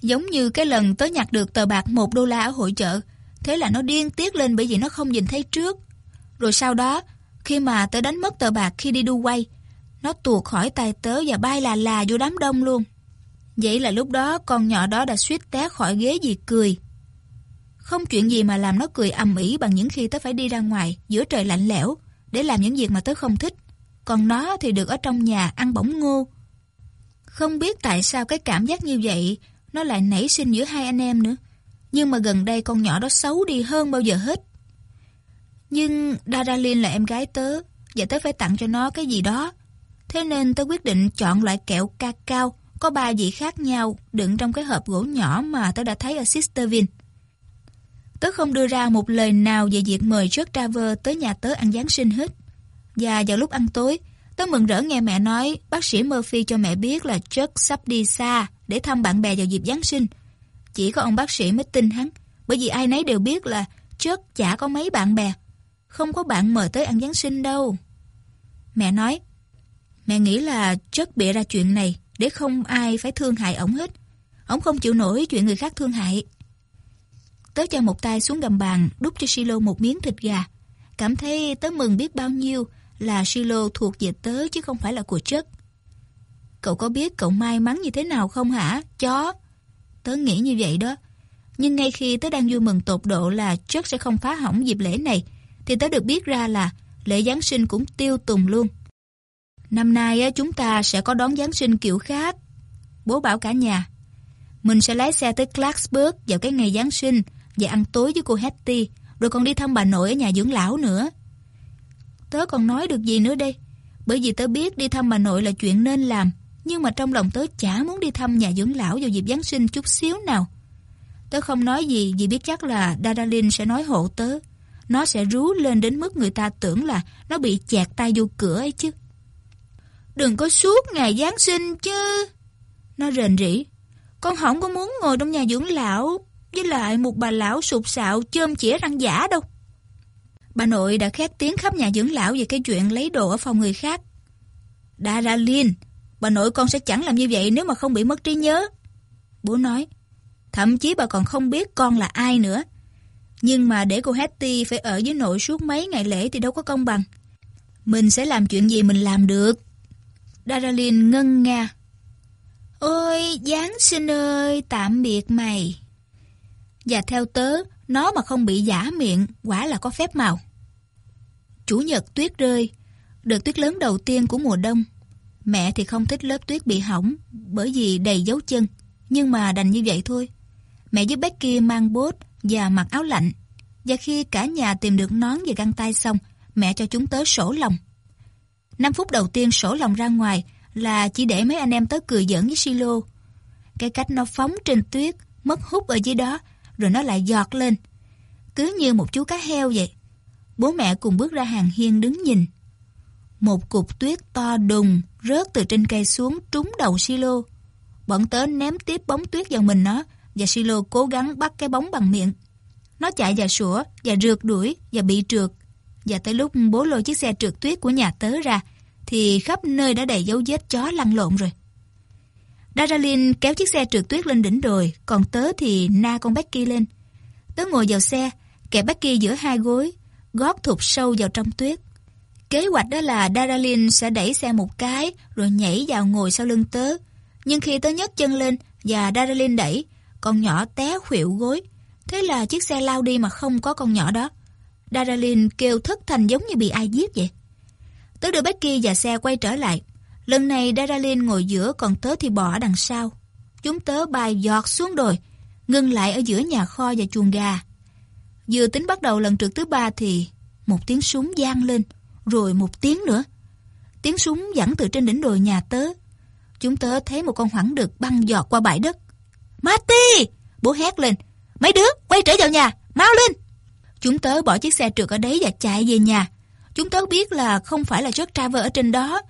Giống như cái lần tớ nhặt được tờ bạc một đô la ở hội chợ. Thế là nó điên tiết lên bởi vì nó không nhìn thấy trước. Rồi sau đó, khi mà tớ đánh mất tờ bạc khi đi đu quay, nó tuột khỏi tay tớ và bay là là vô đám đông luôn. Vậy là lúc đó con nhỏ đó đã suýt té khỏi ghế vì cười. Không chuyện gì mà làm nó cười ầm ĩ bằng những khi tớ phải đi ra ngoài giữa trời lạnh lẽo để làm những việc mà tớ không thích. Còn nó thì được ở trong nhà ăn bỏng ngô. Không biết tại sao cái cảm giác như vậy nó lại nảy sinh giữa hai anh em nữa. Nhưng mà gần đây con nhỏ đó xấu đi hơn bao giờ hết. Nhưng Daralyn là em gái tớ và tớ phải tặng cho nó cái gì đó. Thế nên tớ quyết định chọn loại kẹo ca cao có ba vị khác nhau đựng trong cái hộp gỗ nhỏ mà tớ đã thấy ở Sisterville. Tớ không đưa ra một lời nào về việc mời Jack Traver tới nhà tớ ăn Giáng sinh hết. Và vào lúc ăn tối, tớ mừng rỡ nghe mẹ nói bác sĩ Murphy cho mẹ biết là Jack sắp đi xa để thăm bạn bè vào dịp Giáng sinh. Chỉ có ông bác sĩ mới tin hắn, bởi vì ai nấy đều biết là Jack chả có mấy bạn bè. Không có bạn mời tới ăn Giáng sinh đâu. Mẹ nói, mẹ nghĩ là chất bịa ra chuyện này để không ai phải thương hại ổng hết. Ổng không chịu nổi chuyện người khác thương hại. Tớ cho một tay xuống gầm bàn đút cho Silo một miếng thịt gà. Cảm thấy tớ mừng biết bao nhiêu là Silo thuộc về tớ chứ không phải là của chất. Cậu có biết cậu may mắn như thế nào không hả, chó? Tớ nghĩ như vậy đó. Nhưng ngay khi tớ đang vui mừng tột độ là chất sẽ không phá hỏng dịp lễ này, thì tớ được biết ra là lễ Giáng sinh cũng tiêu tùng luôn. Năm nay chúng ta sẽ có đón Giáng sinh kiểu khác. Bố bảo cả nhà. Mình sẽ lái xe tới Clarksburg vào cái ngày Giáng sinh và ăn tối với cô Hetty, rồi còn đi thăm bà nội ở nhà dưỡng lão nữa. Tớ còn nói được gì nữa đây? Bởi vì tớ biết đi thăm bà nội là chuyện nên làm, nhưng mà trong lòng tớ chả muốn đi thăm nhà dưỡng lão vào dịp Giáng sinh chút xíu nào. Tớ không nói gì vì biết chắc là Daralyn sẽ nói hộ tớ. Nó sẽ rú lên đến mức người ta tưởng là nó bị chẹt tay vô cửa ấy chứ. Đừng có suốt ngày Giáng sinh chứ. Nó rền rỉ. Con không có muốn ngồi trong nhà dưỡng lão với lại một bà lão sụp sạo chơm chĩa răng giả đâu. Bà nội đã khét tiếng khắp nhà dưỡng lão về cái chuyện lấy đồ ở phòng người khác. Đã ra liên, bà nội con sẽ chẳng làm như vậy nếu mà không bị mất trí nhớ. Bố nói, thậm chí bà còn không biết con là ai nữa. Nhưng mà để cô Hetty phải ở với nội suốt mấy ngày lễ thì đâu có công bằng. Mình sẽ làm chuyện gì mình làm được. Daralyn ngân nga. Ôi, Giáng sinh ơi, tạm biệt mày. Và theo tớ, nó mà không bị giả miệng, quả là có phép màu. Chủ nhật tuyết rơi, đợt tuyết lớn đầu tiên của mùa đông. Mẹ thì không thích lớp tuyết bị hỏng, bởi vì đầy dấu chân. Nhưng mà đành như vậy thôi. Mẹ giúp Becky mang bốt và mặc áo lạnh. Và khi cả nhà tìm được nón và găng tay xong, mẹ cho chúng tớ sổ lòng. 5 phút đầu tiên sổ lòng ra ngoài là chỉ để mấy anh em tới cười giỡn với silo. Cái cách nó phóng trên tuyết, mất hút ở dưới đó, rồi nó lại giọt lên. Cứ như một chú cá heo vậy. Bố mẹ cùng bước ra hàng hiên đứng nhìn. Một cục tuyết to đùng rớt từ trên cây xuống trúng đầu silo. Bọn tớ ném tiếp bóng tuyết vào mình nó và silo cố gắng bắt cái bóng bằng miệng. Nó chạy và sủa và rượt đuổi và bị trượt. Và tới lúc bố lôi chiếc xe trượt tuyết của nhà tớ ra, thì khắp nơi đã đầy dấu vết chó lăn lộn rồi. daralin kéo chiếc xe trượt tuyết lên đỉnh đồi, còn tớ thì na con Becky lên. Tớ ngồi vào xe, kẹp Becky giữa hai gối, gót thụt sâu vào trong tuyết. Kế hoạch đó là daralin sẽ đẩy xe một cái rồi nhảy vào ngồi sau lưng tớ. Nhưng khi tớ nhấc chân lên và daralin đẩy, con nhỏ té khuỵu gối. Thế là chiếc xe lao đi mà không có con nhỏ đó. daralin kêu thất thành giống như bị ai giết vậy. Tớ đưa Becky và xe quay trở lại. Lần này daralin ngồi giữa còn tớ thì bỏ đằng sau. Chúng tớ bay giọt xuống đồi, ngưng lại ở giữa nhà kho và chuồng gà. Vừa tính bắt đầu lần trượt thứ ba thì một tiếng súng gian lên, rồi một tiếng nữa. Tiếng súng dẫn từ trên đỉnh đồi nhà tớ. Chúng tớ thấy một con hoảng đực băng giọt qua bãi đất. Marty! Bố hét lên. Mấy đứa, quay trở vào nhà, mau lên! Chúng tớ bỏ chiếc xe trượt ở đấy và chạy về nhà. Chúng tớ biết là không phải là George Traver ở trên đó.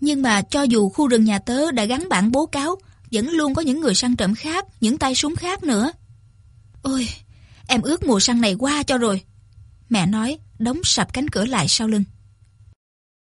Nhưng mà cho dù khu rừng nhà tớ đã gắn bản bố cáo, vẫn luôn có những người săn trộm khác, những tay súng khác nữa. Ôi, em ước mùa săn này qua cho rồi. Mẹ nói, đóng sập cánh cửa lại sau lưng.